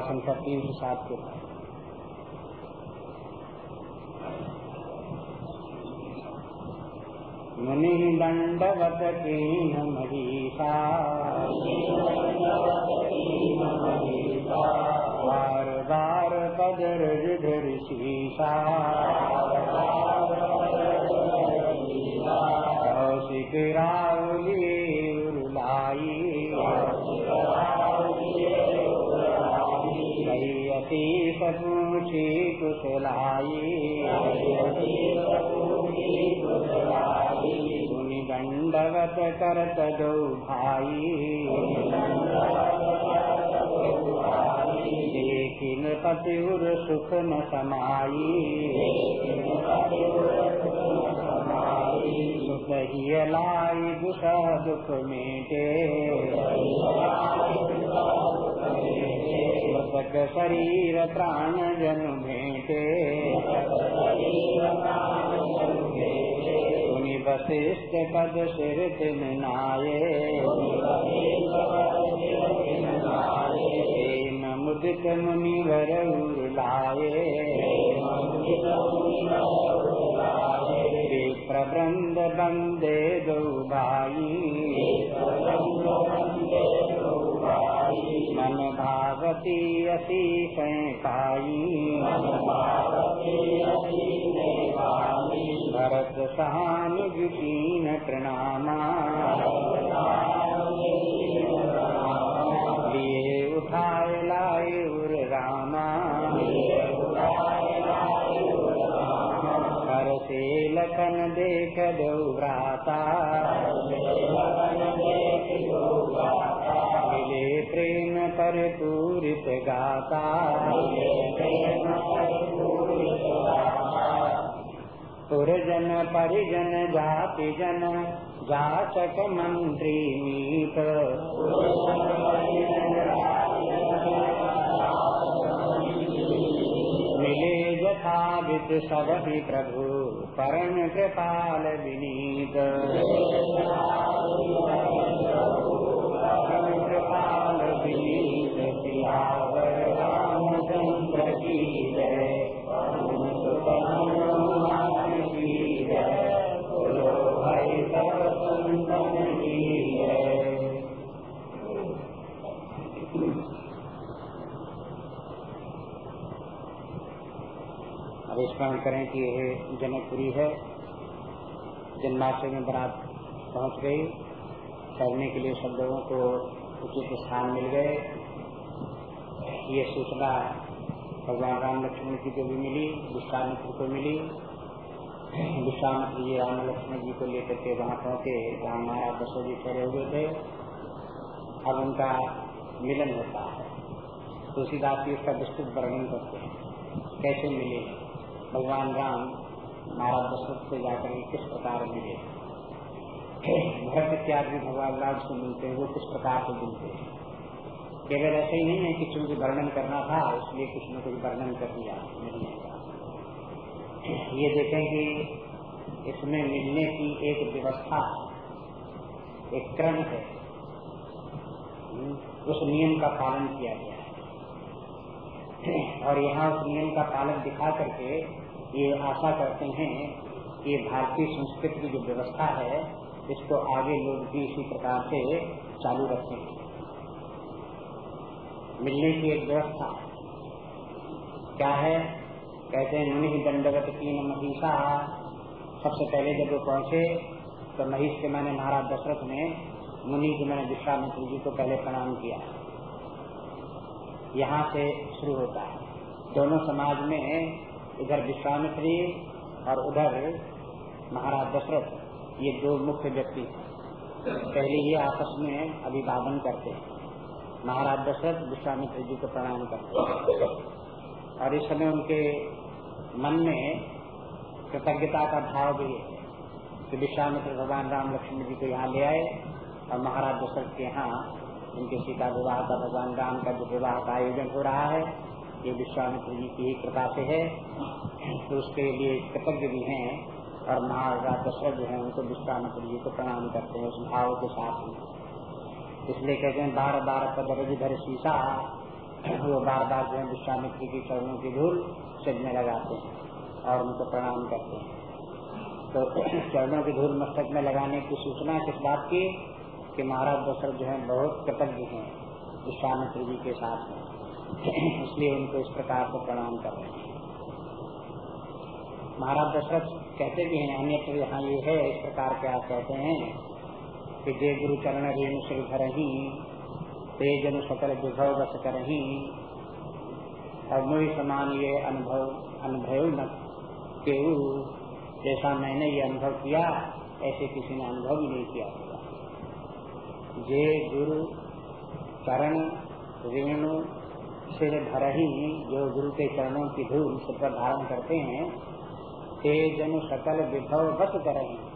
संख्या तीन से सात के। बाद मुनि दंडवत कीन महीषा। बार बार पदर विधर शीशा। कौशिक रावली कुशलाई मुनि दंडवत करत दो भाई। देखिन पतिउर सुख न समाई। सुख ही लाई दुख दुख मेटे। मृतक शरीर प्राण जन भेटे मुनि वशिष्ठ पद सिर तिन नाये प्रेम मुदित मुनि वर लाए प्रबंध बंदे दो भाई भावती असी पाई भरत सहानुगीन प्रणामा। लिए उठाए लाए उर रामा। हर से लखन देख दो प्रेम पर पूरित गाता। पुरजन परिजन जाति जन जाचक मंत्री मीत। मिले यथावित ही प्रभु, परम कृपाल विनीत। स्मरण करें कि यह जनकपुरी है। जन्माष्टमी में बरात पहुँच गई। करने के लिए सब लोगों को उचित स्थान मिल गए। ये सूचना भगवान राम लक्ष्मण जी को भी मिली विश्वामित्र को मिली। विश्वामित्र जी, राम लक्ष्मण जी को लेकर के वहाँ पहुँचे। जहाँ महाराज दशरथ जी ठहरे हुए थे। अब उनका मिलन होता है। तुलसीदास जी उसका विस्तृत वर्णन करते हैं। कैसे मिले? भगवान राम महाराज दशरथ से जाकर किस प्रकार मिले? भरत इत्यादि भगवान राम से मिलते हैं, वो किस प्रकार से मिलते हैं? केवल ऐसे ही नहीं है कि चूँकि वर्णन करना था, इसलिए कुछ न कुछ वर्णन कर दिया, नहीं ये देखें कि इसमें मिलने की एक व्यवस्था, एक क्रम है। उस नियम का पालन किया गया है। और यहाँ उस नियम का पालन दिखा करके ये आशा करते हैं कि भारतीय संस्कृति की जो व्यवस्था है, इसको आगे लोग भी इसी प्रकार से चालू रखें मिलने की एक व्यवस्था। क्या है? कहते हैं मुनि दंडवत तीन महिषा सबसे पहले जब वो पहुँचे तो महिष के मैंने महाराज दशरथ ने, मुनि के मैंने विश्वामित्र जी को पहले प्रणाम किया। यहाँ से शुरू होता है। दोनों समाज में इधर विश्वामित्री और उधर महाराज दशरथ, ये दो मुख्य व्यक्ति पहले ये आपस में अभिवादन करते हैं। महाराज दशरथ विश्वामित्र जी को प्रणाम करते हैं। और इस समय उनके मन में कृतज्ञता का भाव भी है कि विश्वामित्र भगवान राम लक्ष्मण जी को यहाँ ले आए और महाराज दशरथ के यहाँ उनके सीता विवाह का, भगवान राम का जो विवाह का आयोजन हो रहा है ये विश्वामित्र जी की ही कृपा से है। तो उसके लिए कृतज्ञ भी हैं और महाराज दशरथ जो है, उनको विश्वामित्र जी को प्रणाम करते हैं, उस भाव के साथ ही। इसलिए कहते हैं बार बार पदरज धर शीशा, वो बार बार जो है विश्वामित्री की चरणों की धूल में लगाते हैं और उनको प्रणाम करते हैं। तो चरणों की धूल मस्तक में लगाने की सूचना किस बात की कि महाराज दशरथ जो है, बहुत कृतज्ञ हैं विश्वामित्र जी के साथ में। इसलिए उनको इस प्रकार से प्रणाम कर रहे हैं। महाराज दशरथ कहते भी हैं अन्य यहाँ ये है, इस प्रकार के आप कहते हैं कि जय गुरु चरण रेणु श्री घर ही तेजन सकल विभव बस कर ही और मुझ समान ये अनुभव अनुभव न के जैसा मैंने ये अनुभव किया, ऐसे किसी ने अनुभव ही नहीं किया होगा। जे गुरु चरण रेणु सिर भर ही जो गुरु के चरणों की धूल सिर धारण करते हैं ते जन सकल विभव बस कर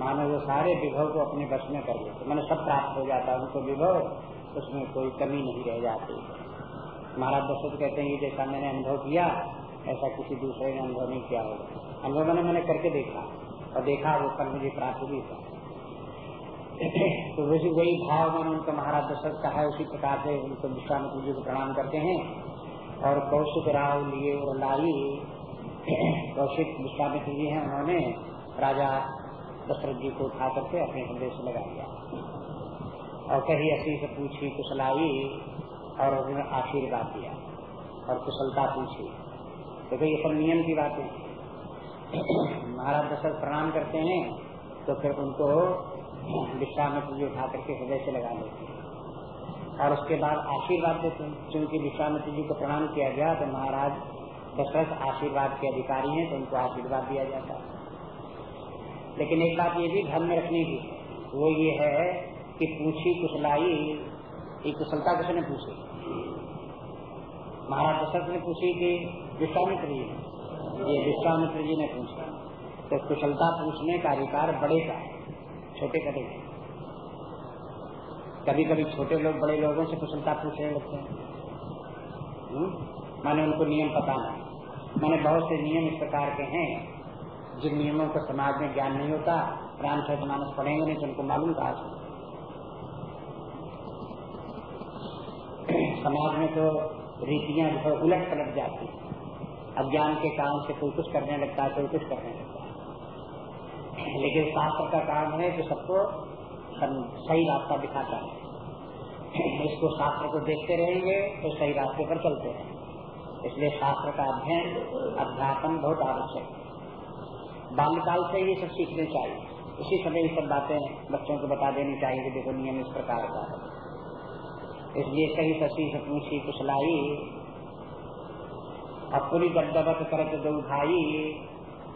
मानो वो सारे विभव को अपने बस में कर लेते। मैंने सब प्राप्त हो जाता है उनको विभव, उसमें कोई कमी नहीं रह जाती। महाराज दशरथ कहते हैं जैसा मैंने अनुभव किया, ऐसा किसी दूसरे ने अनुभव नहीं किया होगा। अनुभव मैंने मैंने करके देखा। और देखा, वो कल मुझे प्राप्त भी था तो वैसे वही भाव मैंने उनका महाराज दशरथ का है, उसी प्रकार से उनको विश्वामित्र जी को प्रणाम करते हैं। और कौशिक राव लिए और लाई कौशिक विश्वामित्र जी हैं, उन्होंने राजा दशरथ जी को उठा करके अपने हृदय से लगा दिया। और कही असी से पूछी कुशलाई और उन्होंने आशीर्वाद दिया, और कुशलता पूछी। तो ये सब नियम की बातें महाराज दशरथ प्रणाम करते हैं तो फिर उनको विश्वामित्र जी उठा करके हृदय से लगा लेते हैं। और उसके बाद आशीर्वाद देते हैं क्योंकि विश्वामित्र जी को प्रणाम किया गया तो महाराज दशरथ आशीर्वाद के अधिकारी हैं तो उनको आशीर्वाद दिया जाता है। लेकिन एक बात ये भी ध्यान में रखनी की वो ये है कि पूछी, कुशलाई, ये कुशलता किसने पूछी? महाराज दशरथ ने पूछी कि विश्वामित्र जी, ये विश्वामित्र जी ने पूछा। तो कुशलता पूछने का अधिकार बड़े का छोटे का नहीं कभी कभी छोटे लोग, बड़े लोगों से कुशलता पूछने लगते हैं हम्म? माने उनको नियम पता नहीं माने बहुत से नियम इस प्रकार के हैं, जिन नियमों को समाज में ज्ञान नहीं होता रामचरित मानस पढ़ेंगे नहीं तो उनको मालूम कहा समाज में तो रीतियाँ जो उलट पलट जाती है। अज्ञान के कारण से कोई कुछ करने लगता है, कोई कुछ करने लगता है। लेकिन शास्त्र का काम है कि सबको सही रास्ता दिखाता है। इसको शास्त्र को देखते रहेंगे तो सही रास्ते पर चलते हैं। इसलिए शास्त्र का अध्ययन अध्यापन बहुत आवश्यक है। बाल्यकाल से ये सब सीखने चाहिए। इसी समय ये सब बातें बच्चों को बता देनी चाहिए कि देखो नियम इस प्रकार का है। इसलिए सही सची से पूछी कुशलाई और पूरी दबदबत करके दो भाई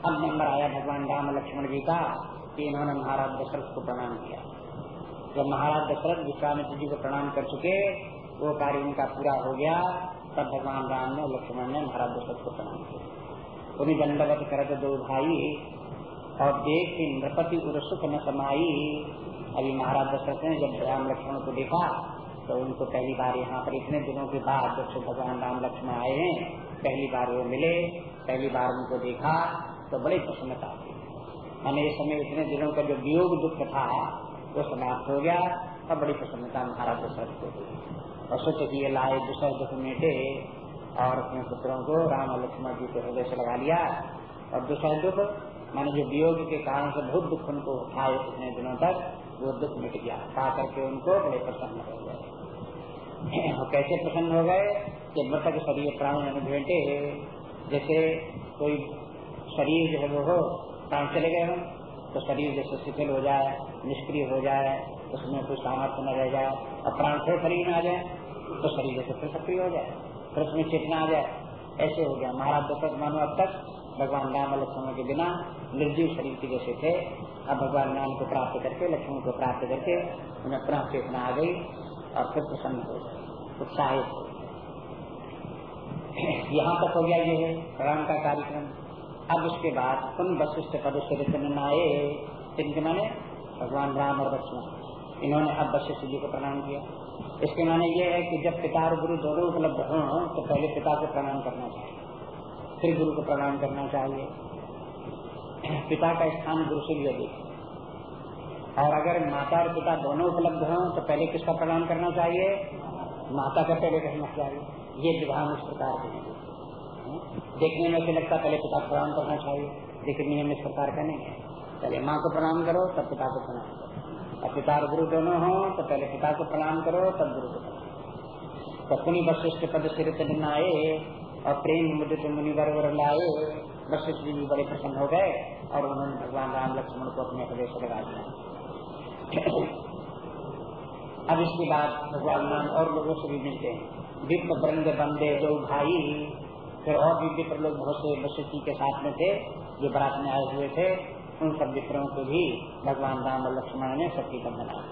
अब नंबर आया भगवान राम लक्ष्मण जी का, कि इन्होंने महाराज दशरथ को प्रणाम किया। जब महाराज दशरथ विश्वामित्र जी को प्रणाम कर चुके, वो कार्य इनका पूरा हो गया, तब भगवान राम ने लक्ष्मण ने महाराज दशरथ को प्रणाम किया। उन्हें दंडवत करके दो भाई, और देख के नृपति सुख न समाई। अभी महाराज दशरथ ने जब राम लक्ष्मण को देखा तो उनको पहली बार यहाँ पर इतने दिनों के बाद जब भगवान राम लक्ष्मण आए हैं, पहली बार वो मिले, पहली बार उनको देखा तो बड़ी प्रसन्नता थी मैंने इस समय इतने दिनों का जो वियोग दुख था, वो समाप्त हो गया और बड़ी प्रसन्नता महाराज दशरथ को हुई और सोच कि ये लाए दूसरा दुख मेटे, और अपने पुत्रों को राम और लक्ष्मण जी को हृदय से लगा लिया। और दूसरा दुख, मैंने जो वियोग के कारण से बहुत दुख उनको उठाए इतने दिनों तक, वो दुख मिट गया। पा करके उनको बड़े प्रसन्न हो गए। और कैसे प्रसन्न हो गए? कि मृतक शरीर प्राण भेंटे जैसे कोई शरीर जो है वो हो प्राण चले गए हों तो शरीर जैसे शिथिल हो जाए, निष्क्रिय हो जाए, उसमें कोई सामर्थ्य न रह जाए और प्राण फिर शरीर में आ जाए तो शरीर जैसे फिर सक्रिय हो जाए, फिर उसमें चेतना आ जाए। ऐसे हो गया। महाराज दशरथ मानो अब तक भगवान राम और लक्ष्मण के बिना निर्जीव शरीर के जैसे थे। अब भगवान राम को प्राप्त करके, लक्ष्मण को प्राप्त करके उन्हें पुनः चेतना आ गई और फिर प्रसन्न हो गए, उत्साहित हो यहाँ तक हो गया ये राम का कार्यक्रम। अब उसके बाद तुम वशिष्ठ पद से आए। इनके माने भगवान राम और लक्ष्मण। इन्होंने अब वशिष्ठ जी को प्रणाम किया। इसके माने ये है कि जब पिता और गुरु दोनों उपलब्ध हो तो पहले पिता को प्रणाम करना चाहिए। फिर गुरु को प्रणाम करना चाहिए। पिता का स्थान गुरु से भी अधिक और अगर माता और पिता दोनों उपलब्ध हों तो पहले किसका प्रणाम करना चाहिए? माता का पहले कहना चाहिए। ये विधान इस प्रकार के हैं। देखने में लगता पहले पिता को प्रणाम करना चाहिए, लेकिन नियम इस प्रकार का नहीं है। पहले माँ को प्रणाम करो, तब पिता को प्रणाम करो। और पिता और गुरु दोनों हो तो पहले पिता को प्रणाम करो, तब गुरु को प्रणाम तो वशिष्ठ पद सिर आए और प्रेम मुद्दे मुनिवर लाए। वशिष्ठ जी भी बड़े प्रसन्न हो गए, और उन्होंने भगवान राम लक्ष्मण को अपने प्रदेश लगा दिया। अब इसके बाद भगवान राम और लोगों से भी मिलते हैं। वृंद बंदे दो भाई। फिर और भी विप्र लोग बहुत से वशिष्ठ के साथ में थे, जो बरात में आए हुए थे, उन सब विप्रों को भी भगवान राम और लक्ष्मण ने सती बंधना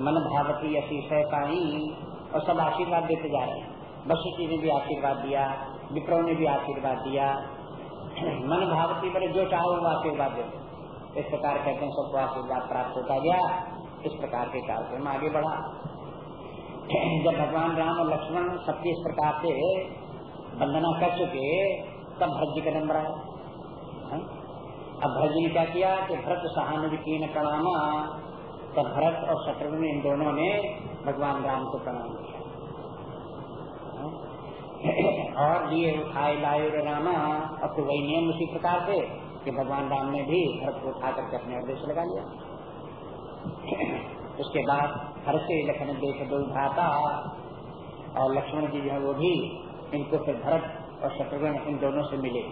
मन भावती अतिशय पाई और सब आशीर्वाद देते जा रहे हैं। वशिष्ठ ने भी आशीर्वाद दिया, विप्रों ने भी आशीर्वाद दिया। मन भावती बड़े जो चाहो वो आशीर्वाद देते इस प्रकार कहते हैं, सबको आशीर्वाद प्राप्त होता गया। इस प्रकार के कार्यक्रम आगे बढ़ा। जब भगवान राम और लक्ष्मण सबकी इस प्रकार से वंदना कर चुके, तब भरत जी का नंबर आया हाँ? अब भरत जी ने क्या किया कि भरत सहानुभूति न प्रणामा, तब भरत और शत्रुघ्न इन दोनों ने भगवान राम को प्रणाम किया हाँ? और लिए उठाए लायु रामा, अब तो वही नियम उसी प्रकार से कि भगवान राम ने भी भरत को उठा करके अपने से लगा लिया उसके बाद हर से लखन देख दो भाता, और लक्ष्मण जी जो है वो भी इनको फिर भरत और शत्रुघ्न इन दोनों से मिले।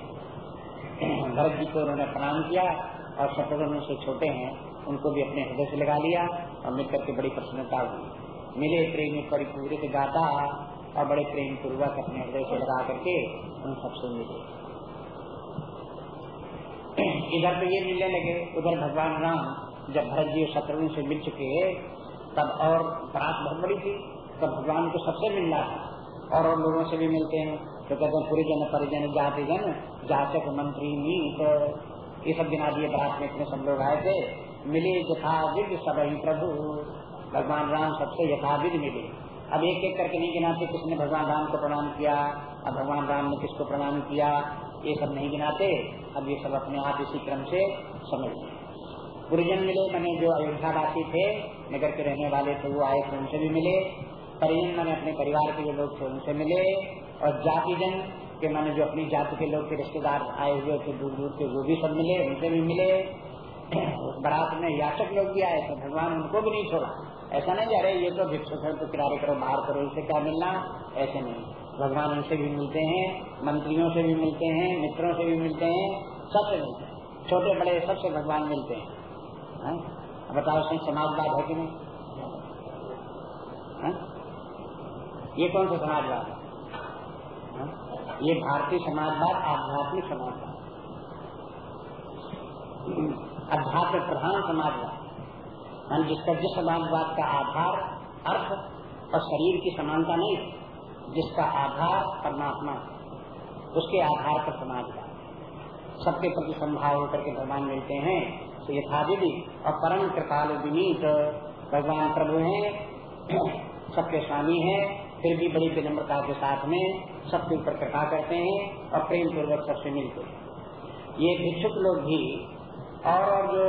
भरत जी को उन्होंने प्रणाम किया और शत्रुघ्न से छोटे हैं, उनको भी अपने हृदय से लगा लिया और मिलकर के बड़ी प्रसन्नता हुई। मिले प्रेमी परिपूरित गाता और बड़े प्रेम पूर्वक अपने हृदय से लगा करके उन सबसे मिले। इधर तो ये मिलने लगे, उधर भगवान राम, जब भरत जी शत्रुघ्न से मिल चुके, तब और बड़ी थी, तब भगवान को सबसे मिलना है और और लोगों से भी मिलते हैं। तो कहते हैं, पूरी जन परिजन जाति जन जाचक मंत्री मीत ये सब गिना दिए बात में, इतने सब लोग आए थे। मिले यथाविद सब प्रभु। भगवान राम सबसे यथाविद मिले। अब एक एक करके नहीं गिनाते किसने भगवान राम को प्रणाम किया, अब भगवान राम ने किसको प्रणाम किया, ये सब नहीं गिनाते। अब ये सब अपने आप इसी क्रम से समझ गुरुजन मिले, मैंने जो अयोध्या वासी थे, नगर के रहने वाले थे, वो आए थे, उनसे भी मिले। परिजन मैंने अपने परिवार के जो लोग थे, उनसे मिले और जाति जन के मैंने जो अपनी जाति के लोग के रिश्तेदार आए हुए थे दूर दूर के, वो भी सब मिले, उनसे भी मिले। बारात में याचक लोग भी आए थे भगवान उनको भी नहीं छोड़ा। ऐसा नहीं जा रहे ये तो भिक्षु है तो किनारे करो बाहर करो, इनसे क्या मिलना? ऐसे नहीं। भगवान उनसे भी मिलते हैं, मंत्रियों से भी मिलते हैं, मित्रों से भी मिलते हैं, सबसे मिलते हैं। छोटे, बड़े, सबसे भगवान मिलते हैं। बताओ, उसमें समाजवाद है कि नहीं? है? ये कौन सा समाजवाद है? ये भारतीय समाजवाद, आध्यात्मिक समाजवाद। अध्यात्म प्रधान समाजवाद। मान जिसका जिस समाजवाद का आधार अर्थ और शरीर की समानता नहीं, जिसका आधार परमात्मा उसके आधार पर समाजवाद। सबके प्रति संभाव होकर के भगवान मिलते हैं तो यथाविधि और परम कृपाल विनीत भगवान प्रभु हैं, सबके स्वामी हैं फिर भी बड़ी विनम्रता के साथ में सबके ऊपर कृपा करते हैं और प्रेम पूर्वक सबसे मिलते हैं। ये भिक्षुक लोग भी और और जो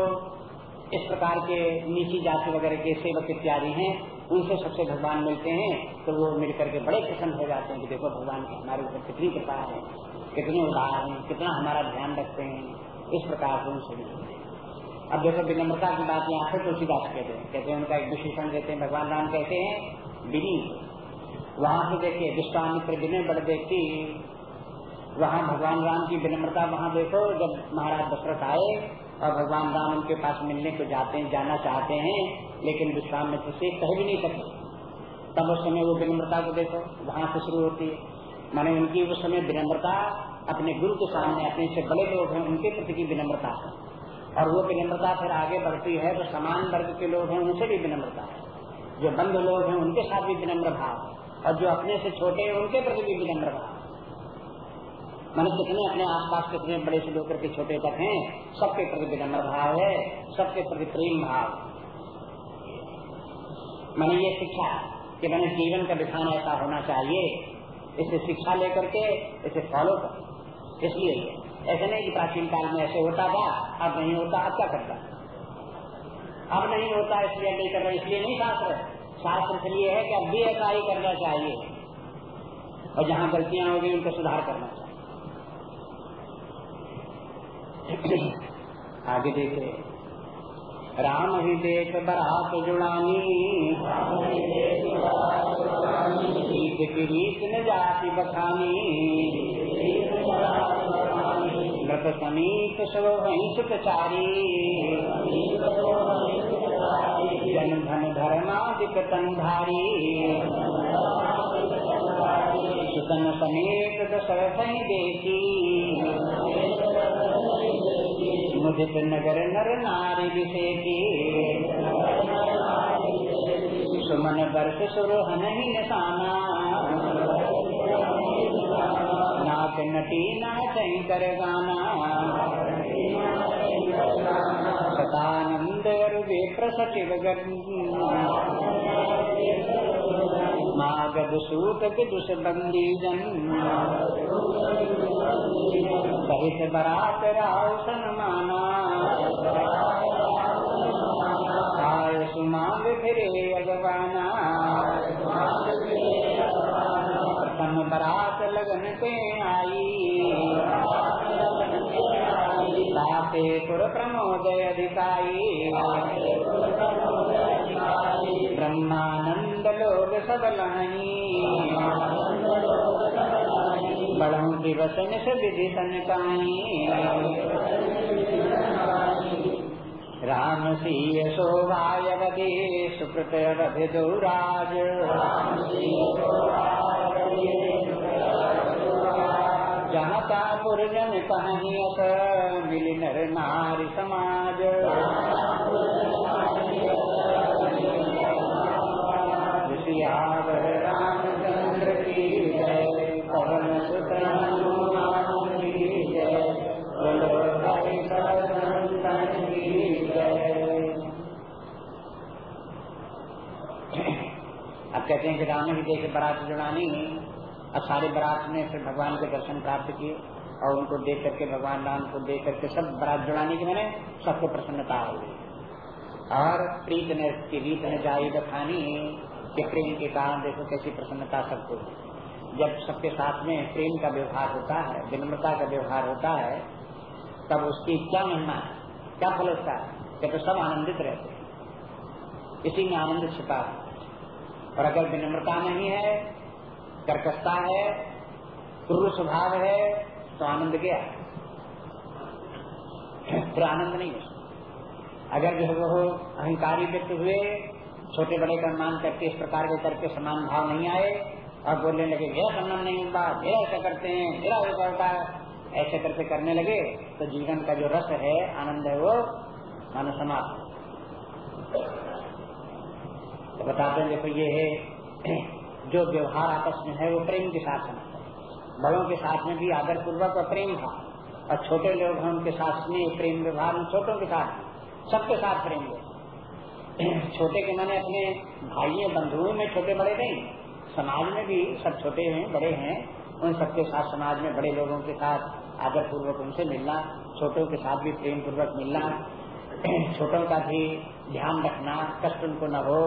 इस प्रकार के नीची जाति वगैरह के सेवक इत्यादि हैं, उनसे सबसे भगवान मिलते हैं तो वो मिलकर के बड़े प्रसन्न हो जाते हैं कि देखो भगवान की हमारे ऊपर कितनी कृपा है, कितने उदार हैं, कितना हमारा ध्यान रखते हैं, इस प्रकार से उनसे मिलते हैं। अब देखो विनम्रता की बात यहाँ पे तुलसीदास कहते हैं। कहते हैं, उनका एक विशेषण देते हैं, भगवान राम कहते हैं विनी वहाँ से देखिए विश्वामित्र विनय बड़े व्यक्ति वहाँ भगवान राम की विनम्रता वहाँ देखो, जब महाराज दशरथ आए, और भगवान राम उनके पास मिलने को जाते हैं, जाना चाहते हैं, लेकिन विश्वामित्र से कह भी नहीं सके। तब उस समय वो विनम्रता को देखो, वहाँ से शुरू होती है। माने उनकी उस समय विनम्रता, अपने गुरु के सामने, अपने से बड़े लोग हैं, उनके प्रति की विनम्रता है। और वो विनम्रता फिर आगे बढ़ती है तो समान वर्ग के लोग हैं, उनसे भी विनम्रता है। जो बंद लोग हैं, उनके साथ भी विनम्र भाव और जो अपने से छोटे हैं, उनके प्रति भी विनम्र भाव मैंने कितने अपने आसपास कितने बड़े से लोग के छोटे तक हैं, सबके प्रति विनम्र भाव है, सबके प्रति प्रेम भाव। मैंने ये शिक्षा कि मैंने जीवन का विधान ऐसा होना चाहिए, इसे शिक्षा लेकर के इसे फॉलो कर। इसलिए ऐसे नहीं कि प्राचीन काल में ऐसे होता था, अब नहीं होता, अब क्या करता? अब नहीं होता, इसलिए नहीं कर रहा, इसलिए नहीं शास्त्र शास्त्र इसलिए है कि अब भी ऐसा ही करना चाहिए। और जहाँ गलतियाँ होगी उनको सुधार करना चाहिए। आगे देखे राम ही देख बरात जुड़ानी। रीत न जाति बखानी। नृत समीप सो जन धन धर्मादिक तंधारी सुतन समेत दशरथ देखी मुदित नगर नर नारी विषेकी सुमन वर्ष सुरोहन ही निशाना नाक नटी नाच कर गाना सतानंद वे प्रसचिव मागध सूत विदुष बंदी जन सहित बरात राव सनमाना आय सुमांग फिरे अगवाना। प्रथम बरात पे आई। ताते पुर प्रमोद अधिकाई ब्रह्मानंद लोग सबल बड़ों दिवस से विधि राम सिंह शोभायवती सुकृत रभिदुराज जनता पुरजन कहियत मिल नर नारी समाज। रामचंद्र की जय पवन अब कहते हैं कि राम ही देख बरात जुड़ानी अब सारे बरात ने फिर भगवान के दर्शन प्राप्त किए और उनको देख करके भगवान राम को देख करके सब बरात जुड़ाने की मैंने सबको प्रसन्नता हो गई। और प्रीत ने रीत ने जाई बखानी कि प्रेम के कारण देखो कैसी प्रसन्नता सबको जब सबके साथ में प्रेम का व्यवहार होता है, विनम्रता का व्यवहार होता है, तब उसकी क्या महिमा क्या फल है तो सब आनंदित रहते हैं। इसी में आनंद छिपा और अगर विनम्रता नहीं है कर्कशता है क्रूर स्वभाव है तो आनंद गया। फिर आनंद नहीं है अगर जो है वो अहंकारी व्यक्ति हुए छोटे बड़े का मान करके इस प्रकार के करके समान भाव नहीं आए, और बोलने लगे मेरा सम्मान नहीं होता मेरा ऐसा करते हैं मेरा वैसा होता है? ऐसे करके करने लगे तो जीवन का जो रस है, आनंद है वो मानो समाप्त तो बताते हैं, देखो ये है जो व्यवहार आपस में है, वो प्रेम के साथ है। बड़ों के साथ में भी आदर पूर्वक और प्रेम था, और छोटे लोग हैं, उनके साथ में प्रेम व्यवहार छोटों के साथ सबके साथ प्रेम छोटे के माने अपने भाइयों बंधुओं में छोटे बड़े नहीं, समाज में भी सब छोटे हैं, बड़े हैं, उन सबके साथ समाज में बड़े लोगों के साथ आदर पूर्वक उनसे मिलना, छोटों के साथ भी प्रेम पूर्वक मिलना, छोटों का भी ध्यान रखना, कष्ट उनको न हो,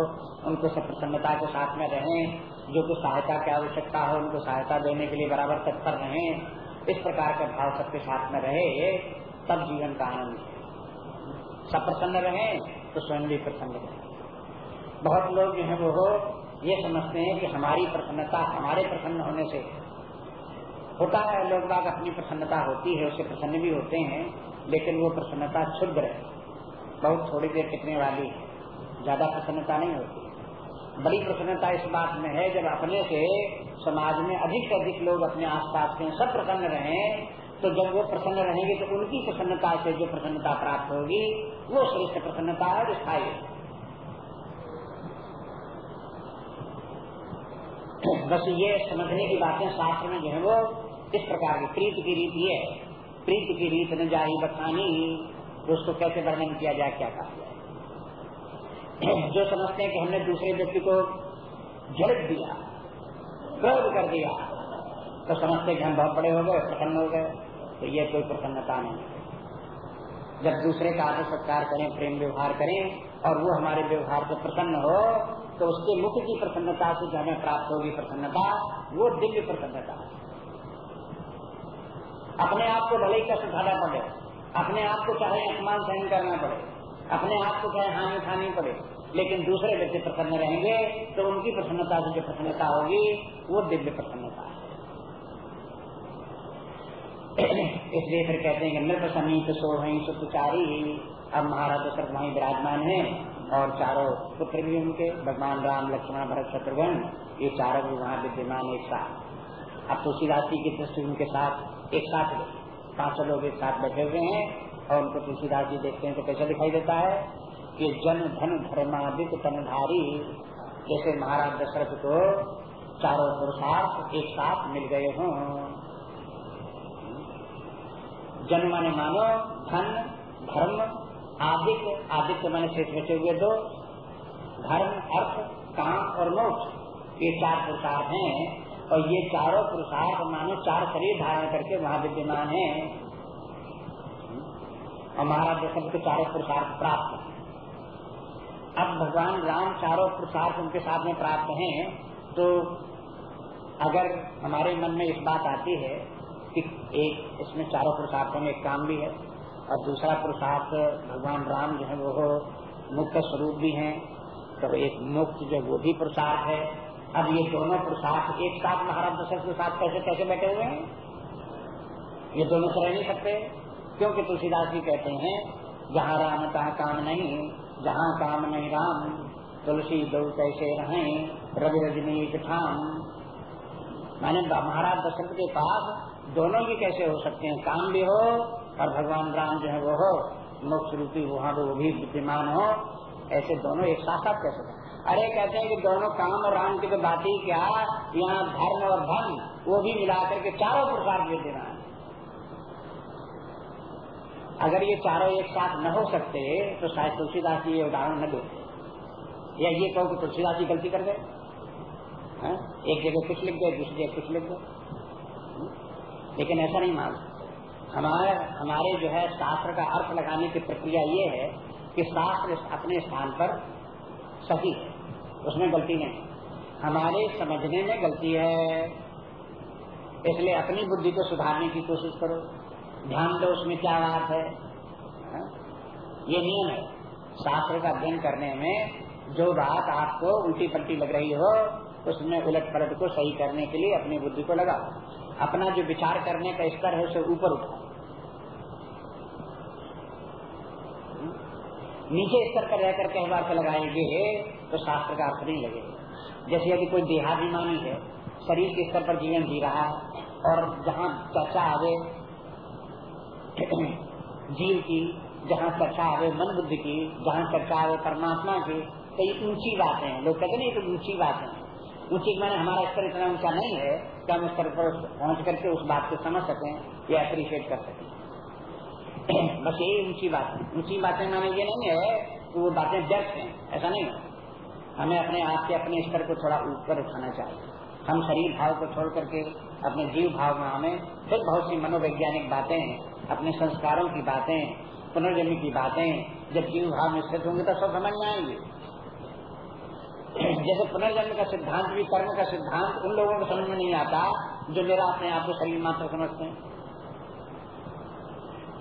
उनको सब प्रसन्नता के साथ में रहें जो कुछ सहायता की आवश्यकता हो, उनको सहायता देने के लिए बराबर तत्पर रहें, इस प्रकार का भाव सबके साथ में रहे, तब जीवन का आनंद सब प्रसन्न रहे तो स्वयं भी प्रसन्न रहे। बहुत लोग जो है वो ये समझते हैं कि हमारी प्रसन्नता, हमारे प्रसन्न होने से होता है लोग बाग अपनी प्रसन्नता होती है, उससे प्रसन्न भी होते हैं, लेकिन वो प्रसन्नता क्षुद्र है। बहुत थोड़ी देर टिकने वाली है, ज़्यादा प्रसन्नता नहीं होती। बड़ी प्रसन्नता इस बात में है, जब अपने से समाज में अधिक से अधिक लोग अपने आसपास के सब प्रसन्न रहें तो जब वो प्रसन्न रहेंगे तो उनकी प्रसन्नता से जो प्रसन्नता प्राप्त होगी, वो श्रेष्ठ प्रसन्नता है जो स्थायी बस ये समझने की बातें शास्त्र में जो है वो इस प्रकार की प्रीत की रीत ये प्रीत की रीत न जाही बतानी तो उसको कैसे वर्णन किया जाए, क्या कहा जाए। जो समझते हैं कि हमने दूसरे व्यक्ति को झड़क दिया, क्रोध कर दिया तो समझते कि हम बहुत बड़े हो गए, प्रसन्न हो गए तो ये कोई प्रसन्नता नहीं जब दूसरे का आदर सत्कार करें, प्रेम व्यवहार करें, और वो हमारे व्यवहार से प्रसन्न हो तो उसके मुख की प्रसन्नता से जो हमें प्राप्त होगी प्रसन्नता, वो दिव्य प्रसन्नता। अपने आप को भले ही कष्ट उठाना पड़े, अपने आप को चाहे अपमान सहन करना पड़े अपने आप को चाहे हानि उठानी पड़े। लेकिन दूसरे व्यक्ति प्रसन्न रहेंगे तो उनकी प्रसन्नता से जो प्रसन्नता होगी, वो दिव्य प्रसन्नता है। इसलिए फिर कहते हैं कि नृप समीप सो वही सुचारी अब महाराज दशरथ वहीं विराजमान है, और चारों पुत्र भी उनके, भगवान राम, लक्ष्मण, भरत, शत्रुघ्न, ये चारों भी वहाँ विद्यमान एक साथ। अब तुलसीदास जी की दृष्टि उनके साथ, एक साथ पाँचों लोग एक साथ बैठे हुए हैं और उनको तुलसीदास जी देखते हैं तो कैसा दिखाई देता है कि जन धन धर्मादित तनधारी, जैसे महाराज दशरथ को चारों पुरुषार्थ एक साथ मिल गए हों। जन माने मानो, धन, धर्म आदित्य आदित्य मैंने शेष बचे हुए दो। धर्म, अर्थ, काम और मोक्ष, ये चार पुरुषार्थ हैं। और ये चारों पुरुषार्थ मानो चार शरीर धारण करके वहाँ विद्यमान है। और महाराज दशरथ के चारों पुरुषार्थ प्राप्त अब भगवान राम चारों पुरुषार्थ उनके साथ में प्राप्त हैं तो अगर हमारे मन में इस बात आती है कि एक इसमें चारों पुरुषार्थों में एक काम भी है, और दूसरा पुरुषार्थ भगवान राम जो है वो मुक्त स्वरूप भी हैं तो एक मुक्त जो वो भी पुरुषार्थ है। अब ये दोनों पुरुषार्थ एक साथ महाराज दशरथ के साथ कैसे कैसे बैठे हुए हैं? ये दोनों तो रह नहीं सकते। क्योंकि तुलसीदास जी कहते हैं, जहाँ राम तहाँ काम नहीं, जहाँ काम नहीं राम, तुलसी दो कैसे रहे रवि रजनी ठाम। मैंने महाराज दशरथ के पास दोनों भी कैसे हो सकते हैं? काम भी हो और भगवान राम जो है वो हो, मोक्ष रूपी वहाँ वो भी विद्यमान हो, ऐसे दोनों एक साथ साथ कैसे अरे कहते हैं कि दोनों काम और राम की तो बात ही क्या, यहाँ धर्म और धन, वो भी मिलाकर के चारों प्रसाद विद्यमान अगर ये चारों एक साथ न हो सकते तो शायद तुलसीदास जी ये उदाहरण न देते। या ये कहो कि तुलसीदास जी गलती कर गए? हाँ? एक जगह कुछ लिख गए दूसरी जगह कुछ लिख गए लेकिन ऐसा नहीं मान हमारे हमारे जो है शास्त्र का अर्थ लगाने की प्रक्रिया ये है कि शास्त्र अपने स्थान पर सही है, उसमें गलती नहीं हमारे समझने में गलती है। इसलिए अपनी बुद्धि को सुधारने की कोशिश करो। ध्यान दो, उसमें क्या बात है? ये नियम है। शास्त्र का अध्ययन करने में जो बात आपको उल्टी पलटी लग रही हो, उसमें उलट पलट को सही करने के लिए अपनी बुद्धि को लगाओ। अपना जो विचार करने का स्तर है, उसे ऊपर उठाओ। नीचे स्तर पर रहकर कई बार से लगाएँगे तो शास्त्र का अर्थ नहीं लगेगा। जैसे यदि कोई देहाभिमानी है, शरीर के स्तर पर जीवन जी रहा है और जहाँ चर्चा आवे जीव की जहाँ चर्चा आवे मन बुद्धि की, जहाँ चर्चा आवे परमात्मा की कई ऊँची बातें हैं। लोग कहते नहीं तो ऊँची बातें हैं। ऊँची मैंने हमारा स्तर इतना ऊँचा नहीं है कि हम स्तर पर पहुँच करके उस बात को समझ सकें या अप्रिशिएट कर सकें। बस यही ऊँची बात है। ऊँची बातें माने ये नहीं है कि वो बातें व्यर्थ हैं, ऐसा नहीं हमें अपने आप के अपने स्तर को थोड़ा ऊपर उठाना चाहिए। हम शरीर भाव को छोड़ करके, अपने जीव भाव में हमें, फिर बहुत सी मनोवैज्ञानिक बातें अपने संस्कारों की बातें, पुनर्जन्म की बातें, जब जीव भाव में स्थित होंगे तो सब समझ में आएँगे। जैसे पुनर्जन्म का सिद्धांत भी कर्म का सिद्धांत उन लोगों को समझ में नहीं आता जो मेरा अपने आप को शरीर मात्र समझते हैं।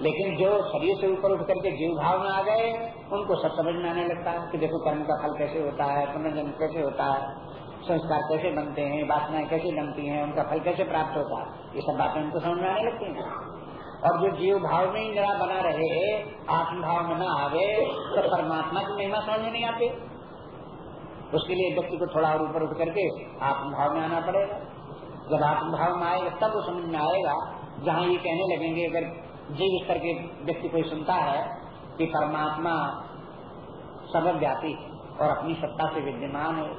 लेकिन जो शरीर से ऊपर उठ करके जीव भाव में आ गए, उनको सब समझ में आने लगता है कि देखो कर्म का फल कैसे होता है, पुनर्जन्म कैसे होता है, संस्कार कैसे बनते हैं, वासनाएँ कैसे बनती हैं, उनका फल कैसे प्राप्त होता है, ये सब बातें उनको समझ में आने लगती हैं। और जो जीव भाव में ही जरा बना रहे आत्म भाव में न आवे तो परमात्मा की महिमा समझ नहीं आती। उसके लिए व्यक्ति को थोड़ा और ऊपर उठ करके आत्म भाव में आना पड़ेगा। जब आत्म भाव में आएगा, तब वो समझ में आएगा, जहाँ ये कहने लगेंगे, अगर जीव स्तर के व्यक्ति कोई सुनता है कि परमात्मा सर्वव्यापी और अपनी सत्ता से विद्यमान है,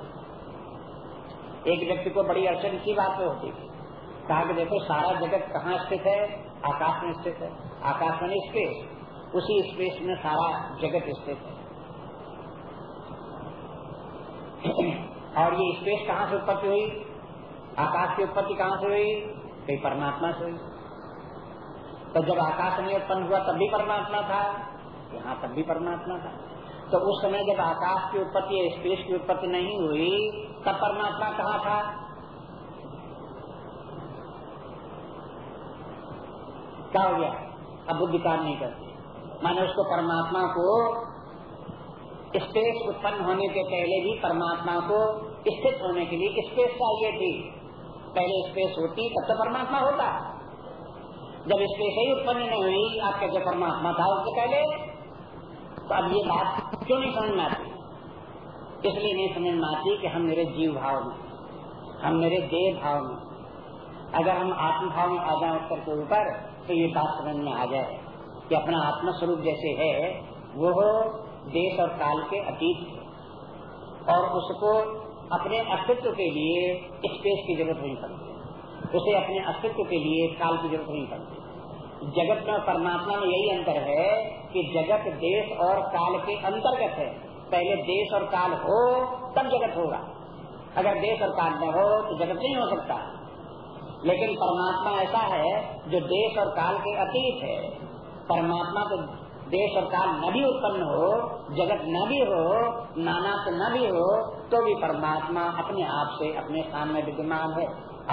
एक व्यक्ति को बड़ी अड़चन की बात में होती है। कहा कि देखो, सारा जगत कहाँ स्थित है? आकाश में स्थित है। आकाश में स्पेस। उसी स्पेस में सारा जगत स्थित है। और ये स्पेस कहाँ से उत्पत्ति हुई? आकाश की उत्पत्ति कहाँ से हुई? कई परमात्मा से हुई। तो जब आकाश में उत्पन्न हुआ, तब भी परमात्मा था। यहाँ तब भी परमात्मा था। तो उस समय जब आकाश की उत्पत्ति या स्पेस की उत्पत्ति नहीं हुई, तब परमात्मा कहाँ था? क्या हो गया? अब बुद्धि काम नहीं करती। मैंने उसको परमात्मा को स्पेस उत्पन्न होने के पहले भी परमात्मा को स्थित होने के लिए स्पेस चाहिए थी। पहले स्पेस होती, तब तो परमात्मा होता। जब स्पेस ही उत्पन्न नहीं हुई आपके जो परमात्मा था उससे पहले। तो अब ये बात क्यों नहीं समझ में आती? इसलिए नहीं समझ में आती कि हम मेरे जीव भाव में, हम मेरे देह भाव में, अगर हम आत्म भाव में आ जाए उत्तर के ऊपर तो ये बात समझ में आ जाए कि अपना आत्म स्वरूप जैसे है, वो देश और काल के अतीत और उसको अपने अस्तित्व के लिए स्पेस की ज़रूरत नहीं पड़ती। उसे अपने अस्तित्व के लिए काल की ज़रूरत नहीं पड़ती। जगत में परमात्मा में यही अंतर है कि जगत देश और काल के अंतर्गत है। पहले देश और काल हो, तब जगत होगा। अगर देश और काल न हो तो जगत नहीं हो सकता। लेकिन परमात्मा ऐसा है जो देश और काल के अतीत है। परमात्मा तो देश और काल न भी उत्पन्न हो, जगत न भी हो नाना तो न भी हो तो भी परमात्मा अपने आप से अपने स्थान में विद्यमान है।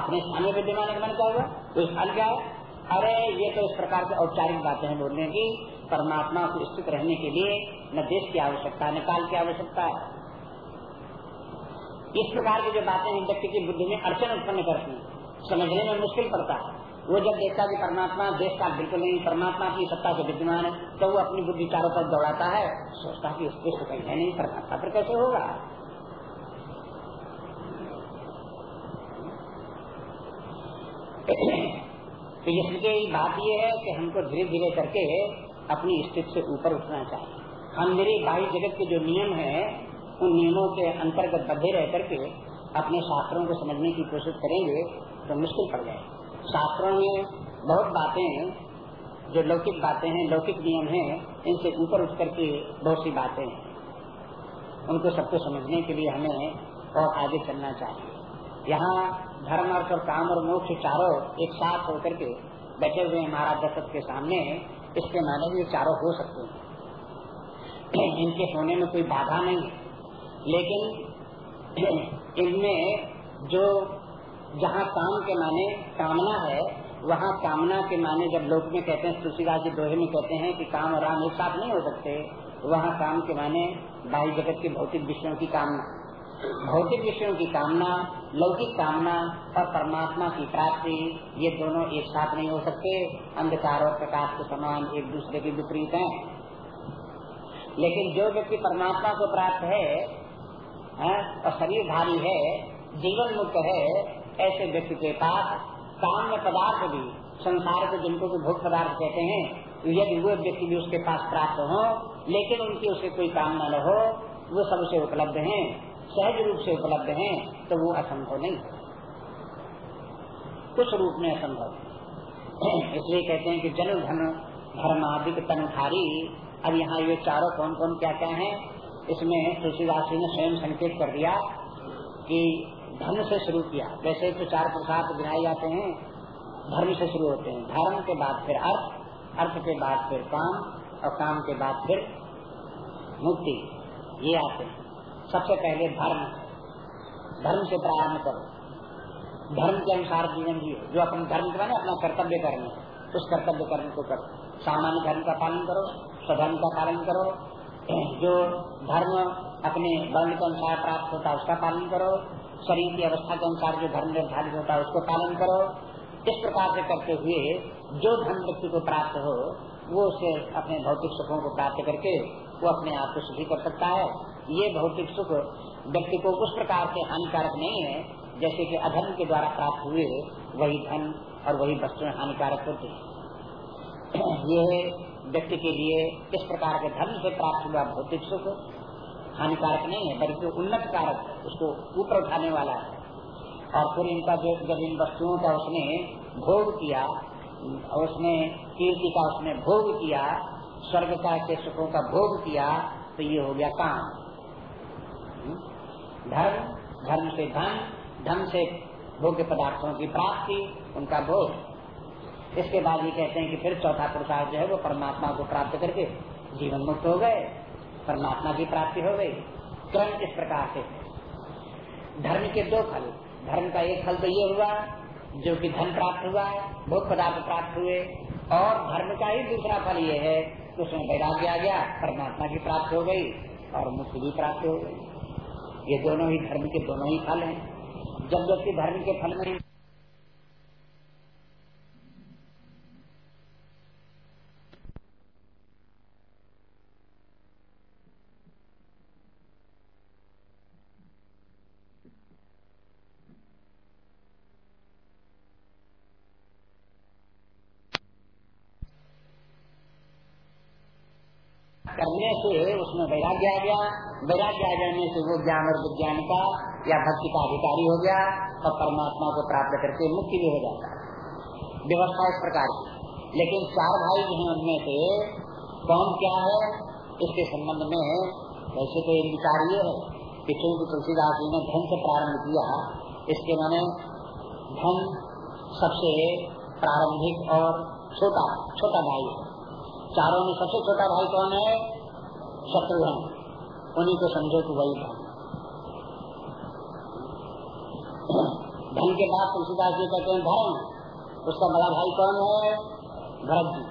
अपने स्थान में विद्यमान है क्या हुआ। तो स्थान क्या है? अरे, ये तो इस प्रकार की औपचारिक बातें हैं बोलने की। परमात्मा को स्थित रहने के लिए न देश की आवश्यकता, न काल की आवश्यकता है। इस प्रकार की जो बातें व्यक्ति की बुद्धि में अड़चन उत्पन्न करती हैं। समझने में मुश्किल पड़ता है। वो जब देखता कि परमात्मा, देश का बिल्कुल नहीं, परमात्मा की सत्ता से विद्यमान है तो वो अपनी बुद्धि चारों तरफ़ दौड़ाता है, सोचता कि उसके तो कहीं है नहीं, परमात्मा फिर कैसे होगा? तो इसलिए बात ये है कि हमको धीरे धीरे करके अपनी स्थिति से ऊपर उठना चाहिए। हम मेरे बाह्य जगत के जो नियम है, उन नियमों के अंतर्गत बधे रह करके अपने शास्त्रों को समझने की कोशिश करेंगे तो मुश्किल पड़ जाएगी शास्त्रों में बहुत बातें जो लौकिक बातें हैं, लौकिक नियम हैं, इनसे ऊपर उठ करके बहुत सी बातें हैं। उनको सबको समझने के लिए हमें और आगे चलना चाहिए। यहाँ धर्म, अर्थ और काम और मोक्ष चारों एक साथ होकर के बैठे हुए महाराज दशरथ के सामने। इसके माने ये चारों हो सकते हैं। इनके होने में कोई बाधा नहीं है। लेकिन इनमें जो जहाँ काम के माने कामना है वहाँ कामना के माने जब लोग में कहते हैं तुलसीदास जी दोहे में कहते हैं कि काम और राम एक साथ नहीं हो सकते वहाँ काम के माने बाह्य जगत के भौतिक विषयों की कामना। भौतिक विषयों की कामना लौकिक कामना और परमात्मा की प्राप्ति ये दोनों एक साथ नहीं हो सकते अंधकार और प्रकाश के समान एक दूसरे के विपरीत हैं। लेकिन जो व्यक्ति परमात्मा को प्राप्त है, है और शरीरधारी है जीवन मुक्त है ऐसे व्यक्ति के पास सामने पदार्थ भी, संसार के जिनको को भोग पदार्थ कहते हैं, यदि वो व्यक्ति भी उसके पास प्राप्त हो, लेकिन उनकी उसे कोई कामना न हो, वो सब उसे उपलब्ध हैं, सहज रूप से उपलब्ध हैं तो वो असंभव नहीं कुछ रूप में असंभव इसलिए कहते हैं कि जन धन धर्मादिक तनधारी, अब यहाँ ये चारों कौन कौन क्या क्या है? इसमें तुलसीदास ने स्वयं संकेत कर दिया कि धर्म से शुरू किया। वैसे तो चार प्रसाद गिनाए जाते हैं। धर्म से शुरू होते हैं। धर्म के बाद फिर अर्थ अर्थ के बाद फिर काम, और काम के बाद फिर मुक्ति। ये आते हैं। सबसे पहले धर्म। धर्म से प्रारंभ करो। धर्म के अनुसार जीवन जियो। जो अपने धर्म के अपना कर्तव्य करने। उस कर्तव्य करने को करो। सामान्य धर्म का पालन करो। स्वधर्म का पालन करो। जो धर्म अपने वर्ण के अनुसार प्राप्त होता है, उसका पालन करो। शरीर की अवस्था के अनुसार जो धर्म निर्धारित होता है, उसको पालन करो। इस प्रकार से करते हुए जो धन व्यक्ति को प्राप्त हो, वो उसे अपने भौतिक सुखों को प्राप्त करके वो अपने आप को सुखी कर सकता है। ये भौतिक सुख व्यक्ति को उस प्रकार से हानिकारक नहीं है, जैसे कि अधर्म के द्वारा प्राप्त हुए वही धन और वही वस्तुएँ हानिकारक होती है। व्यक्ति के लिए इस प्रकार के धर्म से प्राप्त हुआ भौतिक सुख हानिकारक नहीं है बल्कि उन्नत कारक उसको ऊपर उठाने वाला है। और फिर इनका जो, जब इन वस्तुओं का उसने भोग किया, और उसने कीर्ति का उसने भोग किया, स्वर्ग का के सुखों का भोग किया तो ये हो गया काम। धर्म धर्म से धन धन से भोग्य पदार्थों की प्राप्ति, उनका भोग। इसके बाद ये कहते हैं कि फिर चौथा पुरुषार्थ जो है वो परमात्मा को प्राप्त करके जीवन मुक्त हो गए। परमात्मा की प्राप्ति हो गई। क्रम इस प्रकार से। धर्म के दो फल। धर्म का एक फल तो ये हुआ, जो कि धन प्राप्त हुआ, भोग पदार्थ प्राप्त हुए, और धर्म का ही दूसरा फल ये है तो उसमें वैराग्य आ गया, परमात्मा की प्राप्त हो गई, और मुक्ति भी प्राप्त हो गई। ये दोनों ही धर्म के दोनों ही फल हैं। जब व्यक्ति धर्म के फल में करने से उसमें वैराग्य आ गया। वैराग्य आ जाने से वो ज्ञान और विज्ञान का या भक्ति का अधिकारी हो गया और परमात्मा को प्राप्त करके मुक्ति भी हो जाता है। व्यवस्था इस प्रकार की। लेकिन चार भाई जो है उनमें से कौन क्या है, इसके संबंध में वैसे तो एक विचार ये है कि चूँकि तुलसीदास जी ने धन से प्रारंभ किया, इसके मैंने धन सबसे प्रारंभिक और छोटा छोटा भाई है। चारों में सबसे छोटा भाई कौन है? शत्रुघ्न उन्हीं को समझो कि वही था धन के बाद तुलसीदास जी कहते हैं धर्म उसका बड़ा भाई कौन है भरत जी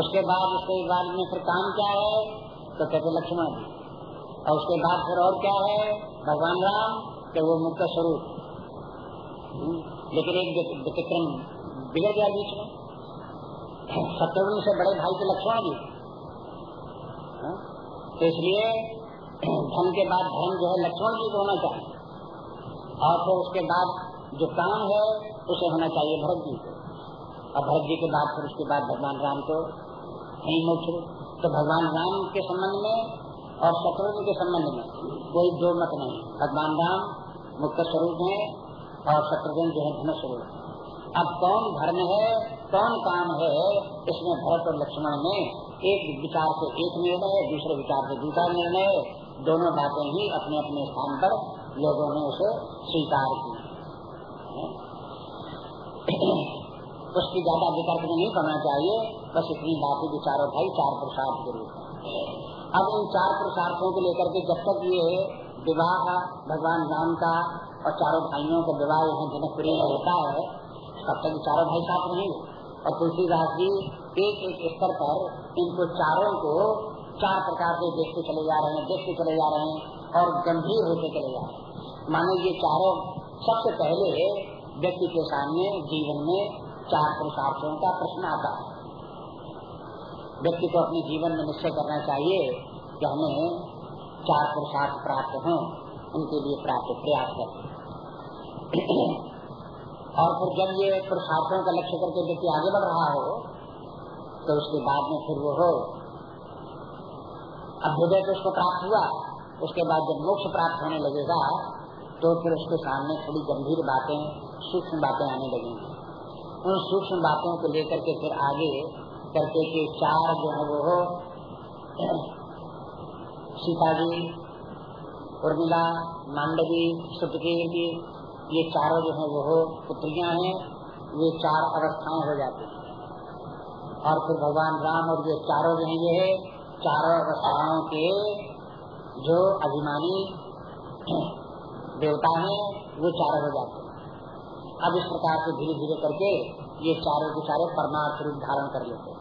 उसके बाद उसके बाद में फिर काम क्या है तो कहते लक्ष्मण जी और उसके बाद फिर और क्या है भगवान राम के वो मुक्त स्वरूप हम्म, लेकिन एक व्यतिक्रम बिगड़ गया बीच में शत्रुघ्न से बड़े भाई के लक्ष्मण भी हाँ? तो इसलिए धन के बाद धर्म जो है लक्ष्मण जी को होना चाहिए। और फिर उसके बाद जो काम है, उसे होना चाहिए भरत जी को। और भरत जी के बाद, फिर उसके बाद भगवान राम को नहीं मोक्ष तो भगवान राम के संबंध में और शत्रुघ्न के संबंध में कोई दो मत नहीं। भगवान राम मुक्त स्वरूप है और शत्रुघ्न जो है धन स्वरूप अब कौन धर्म है, कौन काम है, इसमें भरत और लक्ष्मण में एक विचार से एक निर्णय है दूसरे विचार से दूसरा निर्णय, दोनों बातें ही अपने अपने स्थान पर लोगों ने उसे स्वीकार की। उसकी ज़्यादा विकल्प नहीं करना चाहिए, बस इतनी बात विचारों भाई चार पुरुषार्थ के रूप अब इन चार पुरुषार्थों को लेकर के जब तक ये विवाह, भगवान राम का और चारों भाइयों का विवाह यहाँ जनकपुरी में होता है, तब तक चारों भाई साथ नहीं और तुलसीदास जी एक एक स्तर पर इनको चारों को चार प्रकार से देखते चले जा रहे हैं, देखते चले जा रहे हैं और गंभीर होते चले जा रहे हैं। मानो ये चारों, सबसे पहले व्यक्ति के सामने जीवन में चार पुरुषार्थों का प्रश्न आता है। व्यक्ति को अपने जीवन में निश्चय करना चाहिए कि हमें चार पुरुषार्थ प्राप्त हों, उनके लिए प्राप्त प्रयास करें। और फिर जब ये पुरुषार्थों का लक्ष्य करके व्यक्ति आगे बढ़ रहा हो तो उसके बाद में फिर वो हो। अभ्युदय तो उसको प्राप्त हुआ, उसके बाद जब मोक्ष प्राप्त होने लगेगा तो फिर उसके सामने थोड़ी गंभीर बातें, सूक्ष्म बातें आने लगेंगी। उन सूक्ष्म बातों को लेकर के फिर आगे करके के चार जो है वो हो सीता जी उर्मिला, मांडवी सुतदेव ये चारों जो है, वो पुत्रिया हैं, ये चार अवस्थाएँ हो जाती हैं। और फिर भगवान राम और ये चारों जो है, ये चारों अवस्थाओं के जो अभिमानी देवता हैं, वो चारों हो जाते हैं। अब इस प्रकार से धीरे धीरे करके ये चारों के चारों परमार्थ रूप धारण कर लेते हैं।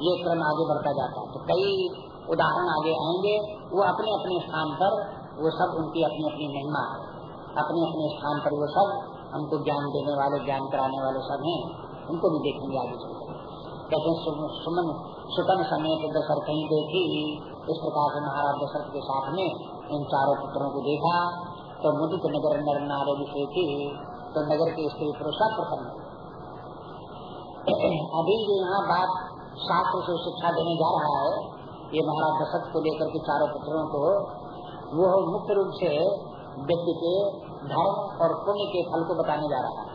ये क्रम आगे बढ़ता जाता है। तो कई उदाहरण आगे आएँगे, वो अपने अपने स्थान पर, वो सब उनकी अपनी अपनी महिमा है। अपने अपने स्थान पर वो सब, हमको ज्ञान देने वाले, ज्ञान कराने वाले सब हैं, उनको भी देखेंगे आगे हैं। सुमन, सुतन समेत दशरथ कहीं देखी इस प्रकार से महाराज दशरथ के साथ में इन चारों पुत्रों को देखा तो मुदित नगर नर नारे विषय तो नगर के स्त्री पुरुष प्रसन्न अभी जो यहाँ बात शास्त्र से शिक्षा देने जा रहा है, ये महाराज दशरथ को लेकर के चारों पुत्रों को, वो मुख्य रूप से व्यक्ति के धर्म और पुण्य के फल को बताने जा रहा है।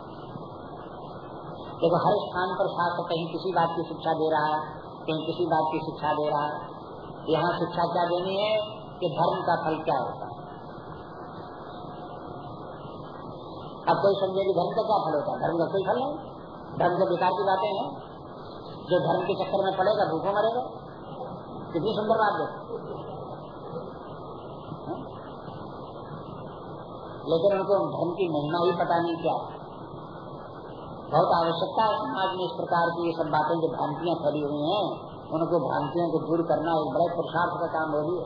देखो, हर स्थान पर शास्त्र कहीं किसी बात की शिक्षा दे रहा है, कहीं किसी बात की शिक्षा दे रहा है। यहाँ शिक्षा क्या देनी है कि धर्म का फल क्या होता है? अब कोई समझे कि धर्म का क्या फल होता है? धर्म का कोई फल नहीं। धर्म के विकार की बातें हैं। जो धर्म के चक्कर में पड़ेगा, भूखों मरेगा। कितनी सुंदर बात देखो लेकिन उनको धर्म की महिमा ही पता नहीं क्या। बहुत आवश्यकता है समाज में इस प्रकार की ये सब बातें जो भ्रांतियाँ फैली हुई हैं, उनको भ्रांतियों को दूर करना एक बड़े पुरुषार्थ का काम हो होगी।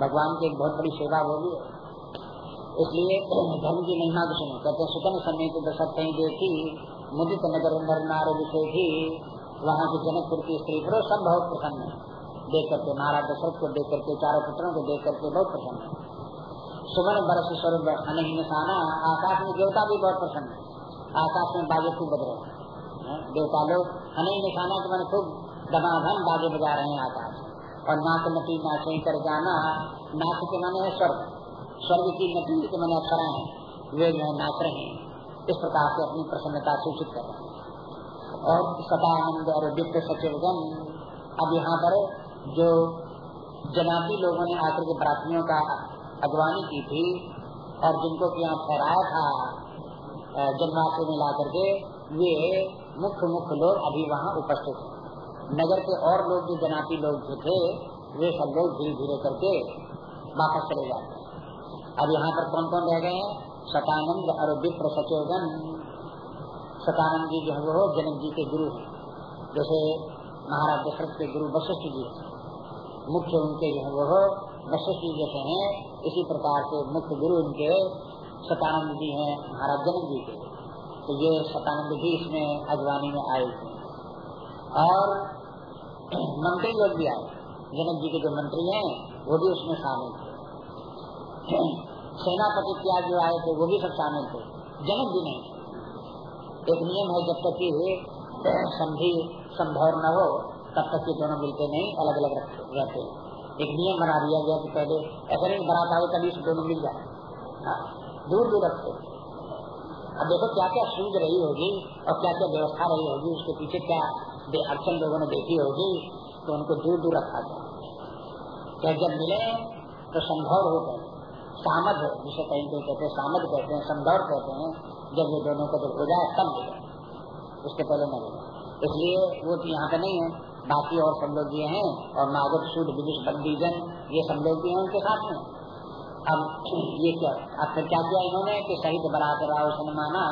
भगवान की एक बहुत बड़ी सेवा होगी। इसलिए धर्म की महिमा को सुनो। कहते सुतन समय को दशक कहीं देखी, मुदित नगर नर नार विषय थी वहाँ की जनकपुर की स्त्री पुरुष सब बहुत प्रसन्न है। देख करके महाराज दशरथ को देख करके, चारों पुत्रों को देख करके बहुत प्रसन्न है। सुमन बरस स्वरूप अनही निशाना आकाश में देवता भी बहुत प्रसन्न है। आकाश में बाजे खूब बज रहे देवता लोग हमें निशाना के मैंने खूब दमाधम बाजे बजा रहे हैं आकाश। और नाक नटी नाचे कर जाना नाच के माने है स्वर्ग। स्वर्ग की नटी के मैंने अक्षरा है, वे जो है नाच रहे हैं। इस प्रकार से अपनी प्रसन्नता सूचित कर रहे हैं। और सदानंद और वित्त सचिवगन अब यहाँ पर जो जनाती लोगों ने आकर के बरातियों का अगवानी की थी और जिनको की यहाँ ठहराया था जन्माष्टमी में ला करके वे मुख्य मुख्य लोग अभी वहाँ उपस्थित हैं। नगर के और लोग जो जनाती लोग जो थे, वे सब लोग धीरे धीरे करके वापस चले जाते अब यहाँ पर कौन कौन रह गए हैं? सतानंद और विप्र सचोगन सतानंद जी जो है वो जनक जी के गुरु हैं। जैसे महाराज दशरथ के गुरु वशिष्ठ जी मुख्य उनके जो है वो वशिष्ठ जी जैसे हैं। इसी प्रकार से मुख्य गुरु उनके सतानंद जी हैं, महाराज जनक जी के। तो ये सतानंद जी इसमें अजवानी में आए थे। और मंत्री लोग भी आए। जनक जी के जो मंत्री हैं, वो भी उसमें शामिल थे। सेनापति त्याग जो आए थे, वो भी सब शामिल थे। जनक जी नहीं। एक नियम है, जब तक कि संधि संभव न हो, तब तक ये दोनों मिलते नहीं अलग अलग रहते। एक नियम बना दिया गया कि पहले ऐसा नहीं बरात आए तभी दोनों मिल जाए। हाँ। दूर दूर रखते अब देखो क्या क्या सूझ रही होगी और क्या क्या व्यवस्था रही होगी, उसके पीछे क्या अड़चन लोगों ने देखी होगी तो उनको दूर दूर रखा जाए। जब मिले तो संभव हो गए सामद जिसे कहीं कोई कहते हैं सामद कहते हैं संभव कहते हैं। जब ये दोनों को जब हो जाए, तब मिले उसके पहले न मिले इसलिए वो तो यहाँ पे नहीं है। बाकी और सब लोग ये हैं, और नागत सूद विदुष बंदीजन ये सब लोग भी हैं उनके साथ में। अब ये क्या अब फिर क्या किया इन्होंने कि शहीद बरात राव सनमाना?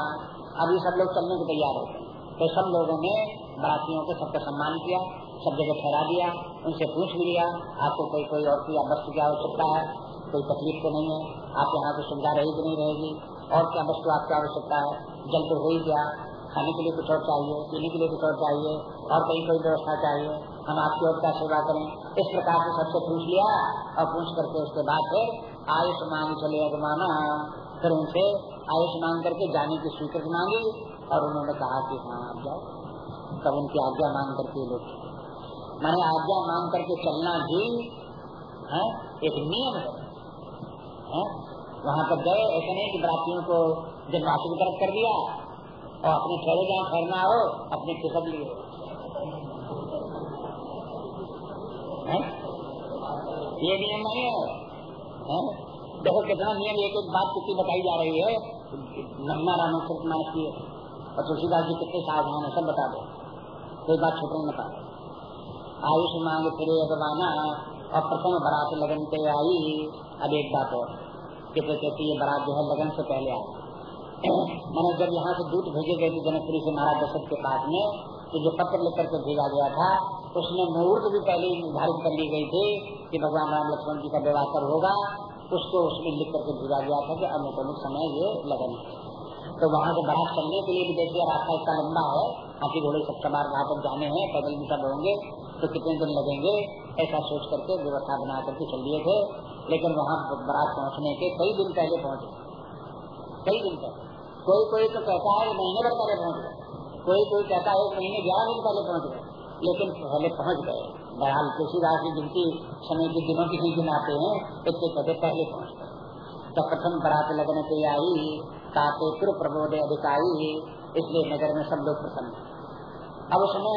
अब ये सब लोग चलने को तैयार हो गए। तो सब लोगों ने बरातियों को सबका सम्मान किया, सब जगह ठहरा दिया, उनसे पूछ भी लिया, आपको कोई कोई और की वस्तु की आवश्यकता है? कोई तकलीफ़ तो नहीं है, आप यहाँ की सुविधा रहेगी नहीं रहेगी? और क्या वस्तु आपकी आवश्यकता है? जल तो हो ही गया खाने के लिए कुछ और चाहिए पीने के लिए कुछ और चाहिए और कहीं कोई व्यवस्था चाहिए हम आपकी और क्या सेवा करें। इस प्रकार से सबसे पूछ लिया और पूछ करके उसके बाद फिर आयुष मांग चले अगमाना। फिर उनसे आयुष मांग करके जाने की स्वीकृति मांगी और उन्होंने कहा कि हाँ आप जाओ। तब उनकी आज्ञा मांग करके लोग मैंने आज्ञा मांग करके चलना भी है एक नियम है, है? वहाँ पर गए ऐसे नहीं कि बरातियों को जन्माष्टमी तरफ़ कर दिया और अपने ठहरे जहाँ ठहरना हो, अपने खिसक लिए ये नियम नहीं है। देखो कितना नियम एक एक बात कितनी बताई जा रही है। महिमा रामाचरित मानस की और तुलसीदास जी कितने सावधान है, सब बता दो। कोई बात न पाए आयुष मांग, फिर अगवाना और प्रथम बरात लगन के आई। अब एक बात और। कितने कहती है बरात जो है, लगन से पहले आई। मैंने जब यहाँ से दूत भेजे गए थे जनकपुरी से महाराज दशरथ के पास में तो जो पत्र लिख करके भेजा गया था, उसमें मुहूर्त भी पहले निर्धारित कर ली गई थी कि भगवान राम लक्ष्मण जी का विवाह कर होगा। उसको उसमें लिख करके भेजा गया था कि अमुक समय ये लगन तो वहाँ से बारात चलने के लिए भी देखिए, रास्ता इतना लंबा है, हाथी घोड़े सब सवार वहाँ तक जाने हैं, पैदल भी सब होंगे तो कितने दिन लगेंगे, ऐसा सोच करके व्यवस्था बना करके चल दिए थे। लेकिन वहाँ बारात पहुँचने के कई दिन पहले पहुँचे। कई दिन पहले। कोई कोई तो कहता है महीने भर पहले पहुँच। गए कोई कोई कहता है एक महीने ग्यारह दिन पहले पहुँच। गए लेकिन पहले पहुँच गए। बहरहाल तुलसीदास की गिनती समय के दिनों की नहीं गिनाते हैं इससे कहते पहले पहुँच गए। तो प्रथम बरात लगने के आई ताते फिर प्रबोध अधिकारी इसलिए नगर में सब लोग प्रसन्न अब उसमें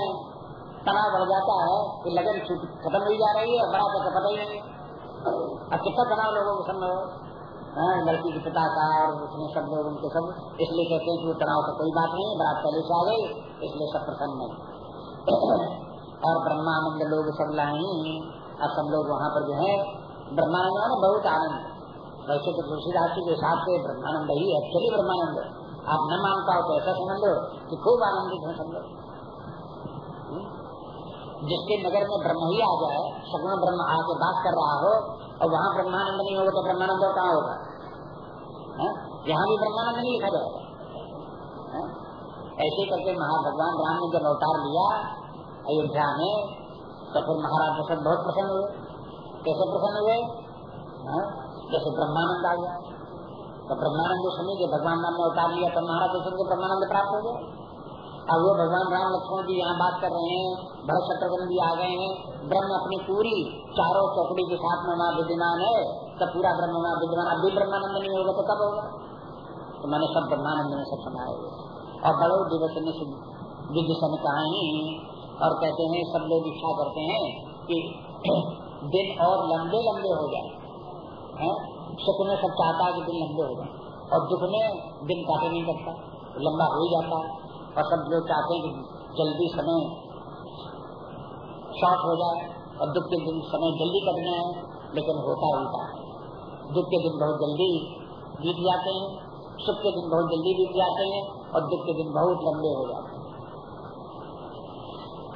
तनाव बढ़ जाता है कि लगन खत्म हुई जा रही है बरात का पता ही नहीं। अब कितना तनाव लोगों को हाँ, लड़की के पिता का और उसमें सब लोग उनके सब, इसलिए कहते हैं कि तनाव का कोई बात नहीं बरात पहले से आ गई, इसलिए सब प्रसन्न है। और ब्रह्मानंद लोग सब लाई और सब लोग वहाँ पर जो है, ब्रह्मानंद बहुत आनंद। वैसे तो तुलसीदास जी के हिसाब से ब्रह्मानंद ही एक्चुअली ब्रह्मानंद। आप न मान पाओ तो ऐसा समझ लो कि खूब आनंदित है सब लोग? जिसके नगर में ब्रह्म ही आ जाए, सगुण ब्रह्म आके बात कर रहा हो, और वहाँ ब्रह्मानंद नहीं होगा तो ब्रह्मानंद कहाँ होगा? यहाँ भी ब्रह्मानंद नहीं लिखा जाएगा। ऐसे करके महाभगवान राम ने जब अवतार लिया, अयोध्या में तो फिर महाराज दशरथ बहुत प्रसन्न हुए। कैसे प्रसन्न हुए? जैसे ब्रह्मानंद आ गया। तो ब्रह्मानंद जब भगवान राम ने अवतार लिया तो महाराज दशरथ को ब्रह्मानंद प्राप्त हो गया अब वो भगवान राम लक्ष्मण जी यहाँ बात कर रहे हैं, भरत शत्रुघ्न भी आ गए हैं। ब्रह्म अपनी पूरी चारों चौकड़ी के साथ में वहाँ विद्यमान है तो पूरा ब्रह्म वहाँ विद्यमान। अब भी ब्रह्मानंद नहीं होगा तो कब होगा? तो मैंने सब ब्रह्मानंद में सब हुए और बड़ो दिवस ने विद्य सन कहानी और कहते हैं, सब लोग इच्छा करते हैं कि दिन और लंबे लंबे हो जाए। सुख में सब चाहता है कि दिन लंबे हो जाए। और दुख में दिन काटे नहीं करता लंबा हो ही जाता है। और सब लोग चाहते हैं कि जल्दी समय शॉर्ट हो जाए और दुख के दिन समय जल्दी करना है लेकिन होता उल्टा दुख के दिन बहुत जल्दी बीत जाते हैं, सुख के दिन बहुत जल्दी बीत जाते हैं और दुख के दिन बहुत लंबे हो जाते हैं।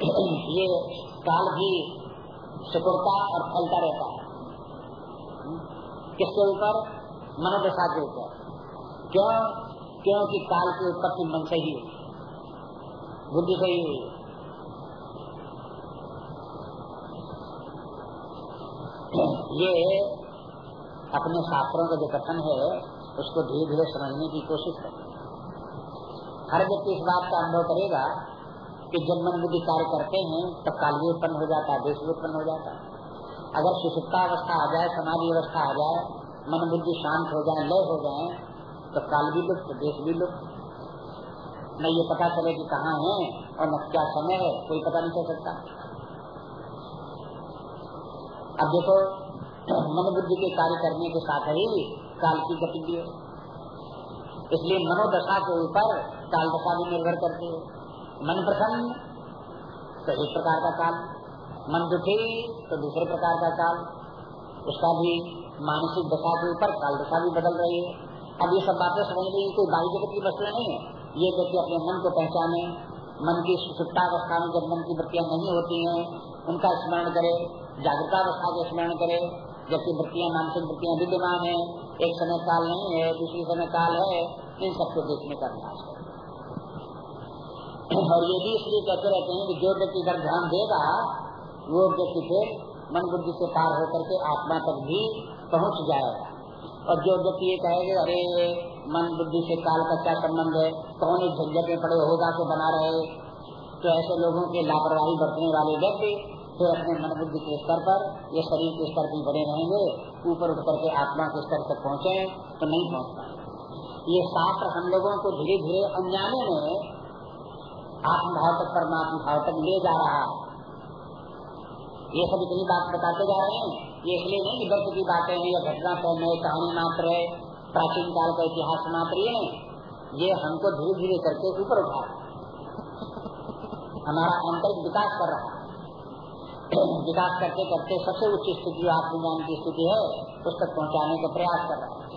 ये काल भी सुकुरता और फलता रहता है। किसके ऊपर? मनोदशा के ऊपर। क्यों? क्योंकि काल की उत्पत्ति मन से ही हुई बुद्धि से ही हुई। ये अपने शास्त्रों का जो कथन है, उसको धीरे धीरे समझने की कोशिश करें। हर व्यक्ति इस बात का अनुभव करेगा कि जब मन बुद्धि कार्य करते हैं, तब काल भी उत्पन्न हो जाता है, देश भी उत्पन्न हो जाता है। अगर सुसुप्ता अवस्था आ जाए, समाधि अवस्था आ जाए, मन बुद्धि शांत हो जाए, लय हो जाए तो काल भी लुप्त, देश भी लुप्त। न ये पता चले कि कहाँ है और न क्या समय है, कोई पता नहीं चल सकता। अब देखो मन बुद्धि के कार्य करने के साथ ही काल की गति भी है। इसलिए मनोदशा के ऊपर काल दशा भी निर्भर करती है। मन प्रसन्न तो एक प्रकार का काल। मन दुखी तो दूसरे प्रकार का काल। उसका भी मानसिक दशा के ऊपर काल दशा भी बदल रही है। अब ये सब बातें समझने की कोई बाह्य जगत की वस्तु नहीं है। ये व्यक्ति अपने मन को पहचाने, मन की सुप्तावस्था में जब मन की वृत्तियाँ नहीं होती हैं, उनका स्मरण करे, जागृतावस्था का स्मरण करे, जबकि वृत्तियाँ, मानसिक वृत्तियाँ विद्यमान है, एक समय काल नहीं है, दूसरी समय काल है, इन सबको देखने का करे। और ये भी इसलिए कहते रहते हैं कि जो व्यक्ति इधर ध्यान देगा, वो व्यक्ति फिर मन बुद्धि से पार होकर के आत्मा तक भी पहुँच जाएगा। और जो व्यक्ति ये कहेगा, अरे मन बुद्धि से काल का क्या संबंध है? कौन इस झंझट में पड़े होगा के बना रहे? तो ऐसे लोगों के लापरवाही बरतने वाले व्यक्ति फिर अपने मन बुद्धि के स्तर पर, ये शरीर के स्तर पर बने रहेंगे, ऊपर उठ करके आत्मा के स्तर तक पहुँचे तो नहीं पहुँच ये शास्त्र हम लोगों को धीरे धीरे अनजाने में आत्म भाव तक परमात्मा भाव तक ले जा रहा है। ये सब इतनी बात बताते जा रहे हैं, ये इसलिए नहीं व्यर्थ की बातें हैं, या घटना नए कहानी मात्र है। प्राचीन काल का इतिहास मात्र ये नहीं, ये हमको धीरे धीरे करके ऊपर उठा। हमारा आंतरिक विकास कर रहा विकास करते करते सबसे उच्च स्थिति जो आत्मज्ञान की स्थिति है, उस तक पहुँचाने का प्रयास कर रहा है।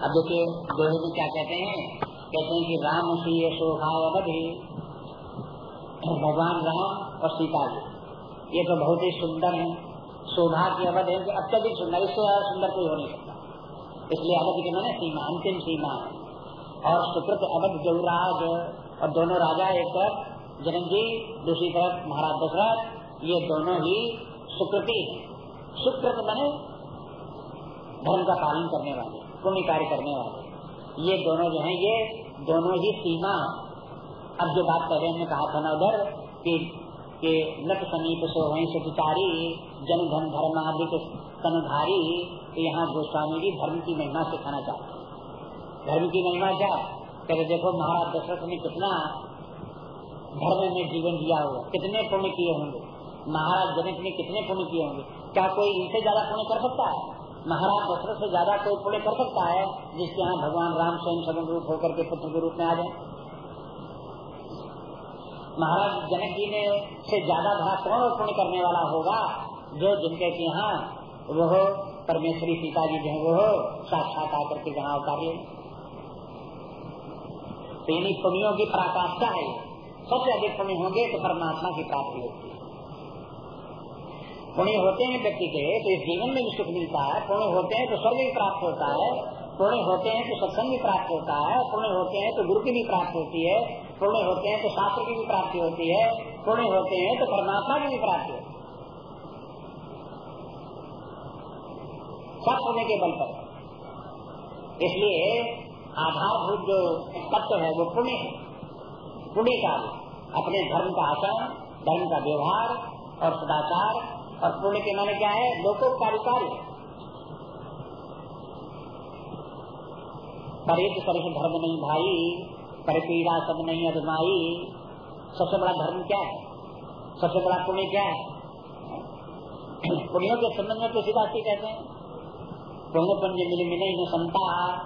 अब देखिए, दोहे में क्या कहते हैं? कहते हैं कि राम सी ये शोभा अवधि भगवान राम और सीता जी। ये तो बहुत ही सुंदर है। शोभा की अवध है अत्यधिक सुंदर, इससे सुंदर कोई हो नहीं सकता। इसलिए अवध के मैंने सीमा अंतिम सीमा है और सुकृत अवध जौराज और दोनों राजा एक तरफ़ जनक जी दूसरी तरफ़ महाराज दशरथ, ये दोनों ही सुकृति है। सुकृत बने धर्म का पालन करने वाले पुण्य कार्य करने वाले। ये दोनों जो हैं, ये दोनों ही सीमा अब जो बात पहले हमने कहा था ना उधर, कि, के नट समीप सो वही सुचारी जन धन धर्माधिक तो यहाँ गोस्वामी जी धर्म की महिमा सिखाना चाहते हैं। धर्म की महिमा क्या? कहते, देखो महाराज, दशरथ ने कितना धर्म में जीवन दिया होगा। कितने पुण्य किए होंगे? महाराज जनक ने कितने पुण्य किए होंगे? क्या कोई इनसे ज़्यादा पुण्य कर सकता है? महाराज दशरथ से ज़्यादा कोई पुण्य कर सकता है, जिसके यहाँ भगवान राम स्वयं सगुन रूप होकर के पुत्र के रूप में आ जाए? महाराज जनक जी ने से ज़्यादा भरा कौन पुण्य करने वाला होगा? जो जिनके यहाँ वो हो परमेश्वरी सीता जी जो वो हो साक्षात आकर के जहाँ उतार ले तो पुण्यों की पराकाष्ठा है। सबसे अधिक पुण्य होंगे तो परमात्मा की प्राप्ति होती है। पुण्य होते हैं व्यक्ति के तो इस जीवन में भी सुख मिलता है। पुण्य होते हैं तो स्वर्ग भी प्राप्त होता है। पुण्य होते हैं तो सत्संग भी प्राप्त होता है। पुण्य होते हैं तो गुरु की भी प्राप्त होती है। पुण्य होते हैं तो शास्त्र की भी प्राप्ति होती है। पुण्य होते हैं तो परमात्मा की भी प्राप्ति है सब पुण्य के बल पर। इसलिए आधारभूत जो तत्व है, वो पुण्य है। पुण्य का अपने धर्म का आचरण, धर्म का व्यवहार और सदाचार और पुण्य के माने क्या है? लोकोपकारी कार्य परित सरस धर्म नहीं भाई परिपीड़ा सब नहीं अदमाई सबसे बड़ा धर्म क्या है? सबसे बड़ा पुण्य क्या है? पुण्यों के संबंध में तो सीधा कहते हैं। पुण्य पुण्य मिले मिले न संता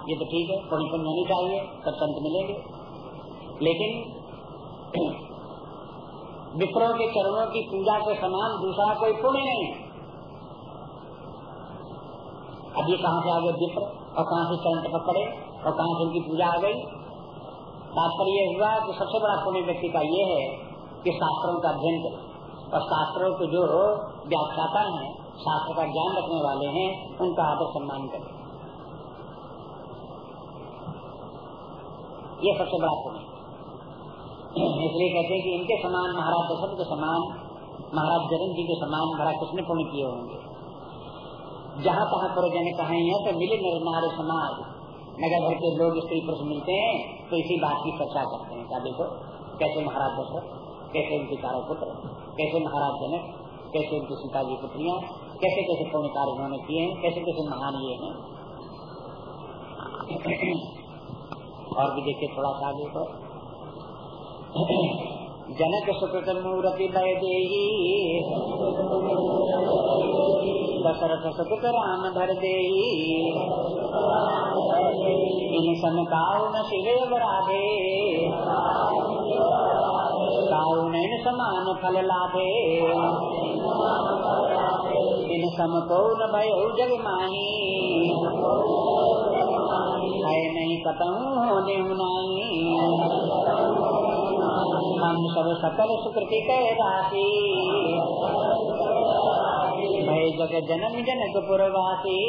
ये तो ठीक है पुण्य पुण्य होनी चाहिए सब संत मिलेंगे। लेकिन विप्रों के चरणों की पूजा के समान दूसरा कोई पुण्य नहीं अब ये कहाँ से आ गए विप्र? और कहाँ से चरण पकड़े और कहाँ से उनकी पूजा आ गई? तात्पर्य हुआ कि सबसे बड़ा पुण्य व्यक्ति का ये है कि शास्त्रों का अध्ययन करे। और शास्त्रों के जो व्याख्याता हैं शास्त्र का ज्ञान रखने वाले हैं, उनका आदर सम्मान करे। ये सबसे बड़ा पुण्य इसलिए कहते हैं कि इनके समान, महाराज दशरथ के समान, महाराज जगन जी के समान, बड़ा किसने पुण्य किए होंगे? जहाँ तहाँ पुरजन कहे हैं तो मिले नर नारे समाज। नगर भर के लोग स्त्री पुरुष मिलते हैं तो इसी बात की चर्चा करते हैं। क्या देखो, कैसे महाराज दशरथ, कैसे उनके चारों पुत्र, कैसे महाराज जनक, कैसे उनकी सीता जी पुत्रियाँ कैसे कैसे पुण्य कार्य उन्होंने किए हैं, कैसे कैसे महान ये हैं। और भी देखिए थोड़ा सा आगे तो जनक सुकृत मूर्ति लय दे दशरथ सुकृत राम भर दे इन सन काउन शिवे बराधे। काउन इन समान फल लाभे। इन सम को भय जग माही है नहीं कतहू होने हम सब सकल सुकृति कह राशि भय जग जन्म जनक पुरवासी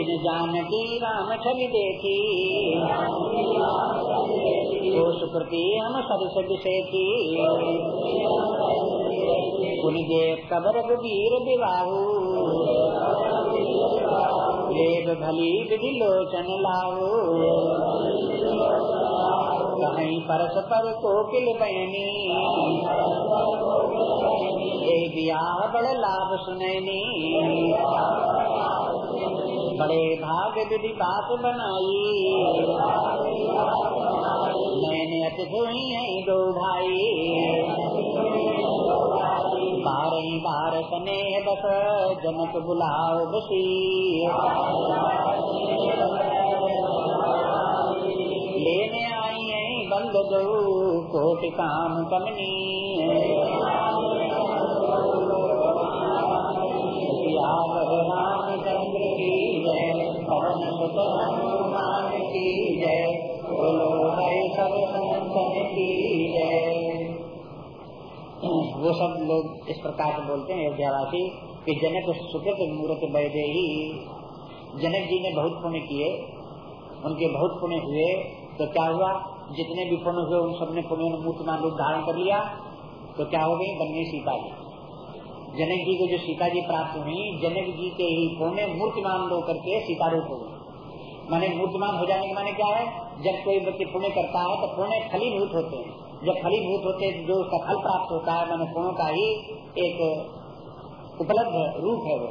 इन जानकी राम छवि देखी। वो सुकृति हम सब सद से थी उनके कबर विवाहू देव भली विधि लोचन लाओ कहीं परस पर कोकिल बहनी ब्याह बड़े लाभ सुनैनी बड़े भाग विधि बात बनाई अतिथ हुई है दो भाई बारह बार सने बस जनक बुलाओ बसी। लेने आई है बंद दो कोट काम कमनी इस प्रकार से बोलते हैं अयोध्यावासी कि जनक सुकृत मूर्त बैदे ही जनक जी ने बहुत पुण्य किए, उनके बहुत पुण्य हुए। तो क्या हुआ? जितने भी पुण्य हुए, उन सबने पुण्य ने मूर्तिमान रूप धारण कर लिया। तो क्या हो गई? बनने सीता जी। जनक जी को जो सीता जी प्राप्त हुई, जनक जी के ही पुण्य मूर्तिमान लो करके सीता रूप हो गई। माने मूर्तिमान हो जाने के माने क्या है? जब कोई व्यक्ति पुण्य करता है तो पुण्य फलीभूत होते हैं। जब फलीभूत होते जो उसका फल प्राप्त होता है, मैंने का ही एक उपलब्ध रूप है वो।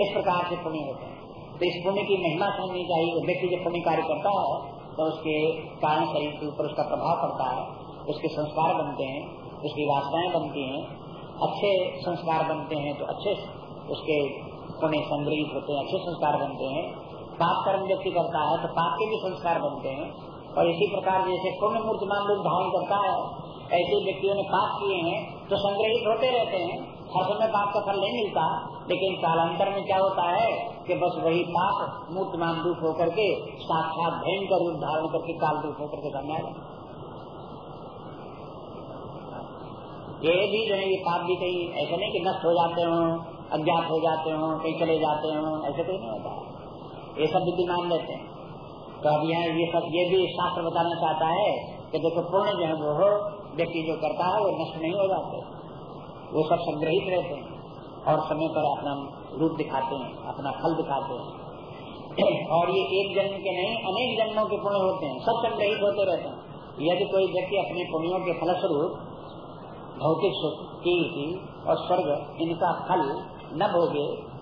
इस प्रकार से पुण्य होता है। तो इस पुण्य की महिमा समझनी चाहिए। व्यक्ति जब पुण्य कार्य करता है तो उसके कारण शरीर के ऊपर उसका प्रभाव पड़ता है, उसके संस्कार बनते हैं, उसकी वासनाएँ बनती हैं, अच्छे संस्कार बनते हैं तो अच्छे उसके पुण्य संग्रहित होते हैं, अच्छे संस्कार बनते हैं। पाप कर्म व्यक्ति करता है तो पाप के भी संस्कार बनते हैं। और इसी प्रकार जैसे पुण्य मूर्तिमान रूप धारण करता है, ऐसे व्यक्तियों ने पाप किए हैं तो संग्रहित होते रहते हैं। हर समय पाप का फल नहीं मिलता, लेकिन कालांतर में क्या होता है कि बस वही पाप मूर्तिमान रूप होकर के साक्षात भयंकर रूप धारण करके काल रूप होकर के सामने आएगा ये भी जो है, ये पाप भी कहीं ऐसे नहीं कि नष्ट हो जाते हो, अज्ञात हो जाते हो, कहीं चले जाते हो, ऐसे कोई नहीं होता। ये सब विद्यमान रहते हैं। तो अब यहाँ ये सब, ये भी शास्त्र बताना चाहता है कि देखो पुण्य जो है वो हो, व्यक्ति जो करता है वो नष्ट नहीं हो जाते। वो सब संग्रहित रहते हैं और समय पर अपना रूप दिखाते हैं, अपना फल दिखाते हैं। और ये एक जन्म के नहीं, अनेक जन्मों के पुण्य होते हैं, सब संग्रहित होते रहते हैं। यदि कोई व्यक्ति अपने पुण्यों के फलस्वरूप, भौतिक सुख, कीर्ति और स्वर्ग, इनका फल न भोगे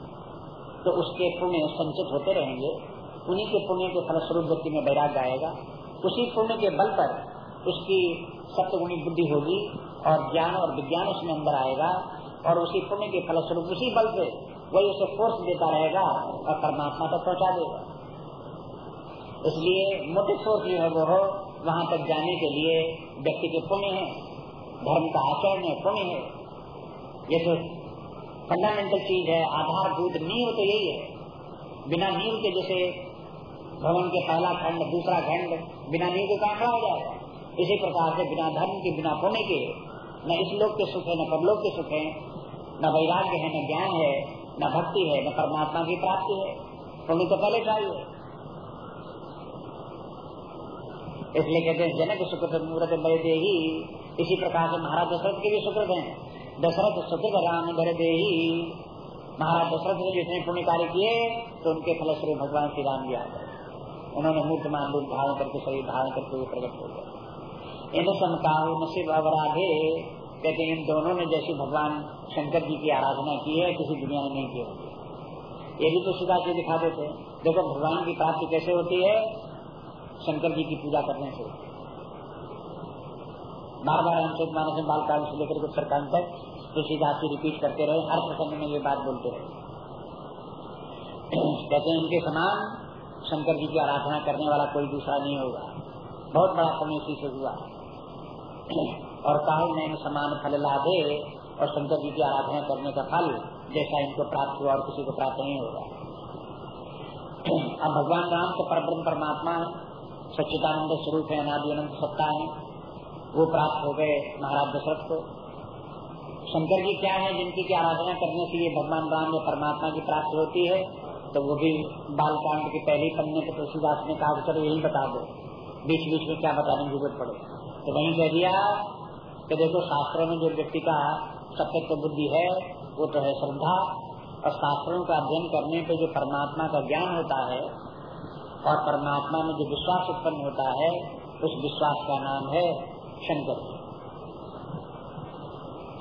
तो उसके पुण्य संचित होते रहेंगे। उन्हीं के पुण्य के फलस्वरूप व्यक्ति में बैराग आएगा। उसी पुण्य के बल पर उसकी सप्तगुणी बुद्धि होगी और ज्ञान और विज्ञान उसमें अंदर आएगा और उसी पुण्य के फलस्वरूप उसी बल से वही उसे फोर्स देता रहेगा और परमात्मा तक पहुँचा देगा। इसलिए मोटिव सोर्स जो है वो हो, वहाँ तक जाने के लिए व्यक्ति के पुण्य है, धर्म का आचरण है, पुण्य है। ये तो फंडामेंटल चीज़ है, आधारभूत नींव तो यही है। बिना नींव के जैसे भवन के पहला खंड, दूसरा खंड बिना नींव के काम हो। जाएगा इसी प्रकार से बिना धर्म के, बिना पुण्य के, न इस लोक के सुख है, न परलोक के सुख है, न वैराग्य है, न ज्ञान है, न भक्ति है, न परमात्मा की प्राप्ति है। पुण्य तो पहले चाहिए। इसलिए कहते हैं, जनक मूर्त दे ही, इसी प्रकार से महाराज दशरथ के भी सुकृत हैं। दशरथ सुकृत राम घर दे महाराज दशरथ ने जितने पुण्य कार्य किए तो उनके फलस्वरूप भगवान श्री राम जी आ गए। उन्होंने मूर्तमान रूप धारण करके, शरीर धारण करके वो प्रकट हो गए इन समकाहु नसीब अवराधे। कहते इन दोनों ने जैसी भगवान शंकर जी की आराधना की है, किसी दुनिया में नहीं की होती। ये भी तो सुधा जी दिखा देते देखो, भगवान की प्राप्ति कैसे होती है? शंकर जी की पूजा करने से। बार बार हम मानस बाल काल से लेकर उत्तरकांड तक तुलसीदास जी रिपीट करते रहे, हर प्रसंग में ये बात बोलते रहे। कहते हैं, इनके समान शंकर जी की आराधना करने वाला कोई दूसरा नहीं होगा। बहुत बड़ा समय इसी से हुआ। और काल में समान फल लाभे और शंकर जी की आराधना करने का फल, जैसा इनको प्राप्त हुआ और किसी को प्राप्त नहीं होगा। अब भगवान राम तो परब्रह्म परमात्मा है, सच्चिदानंद स्वरूप है, अनादि अनंत सत्ता है, वो प्राप्त हो गए महाराज दशरथ को। शंकर जी क्या है, जिनकी की आराधना करने से ये भगवान राम या परमात्मा की प्राप्ति होती है? तो वो भी बालकांड के पहले पन्ने पे तुलसीदास ने कहा, चलो यही बता दो। बीच बीच में क्या बताने की ज़रूरत पड़े? तो वही कह दिया कि देखो, शास्त्रों में जो व्यक्ति का सत्य बुद्धि है, वो तो है श्रद्धा। और शास्त्रों का अध्ययन करने पे जो परमात्मा का ज्ञान होता है, और परमात्मा में जो विश्वास उत्पन्न होता है, उस विश्वास का नाम है शंकर।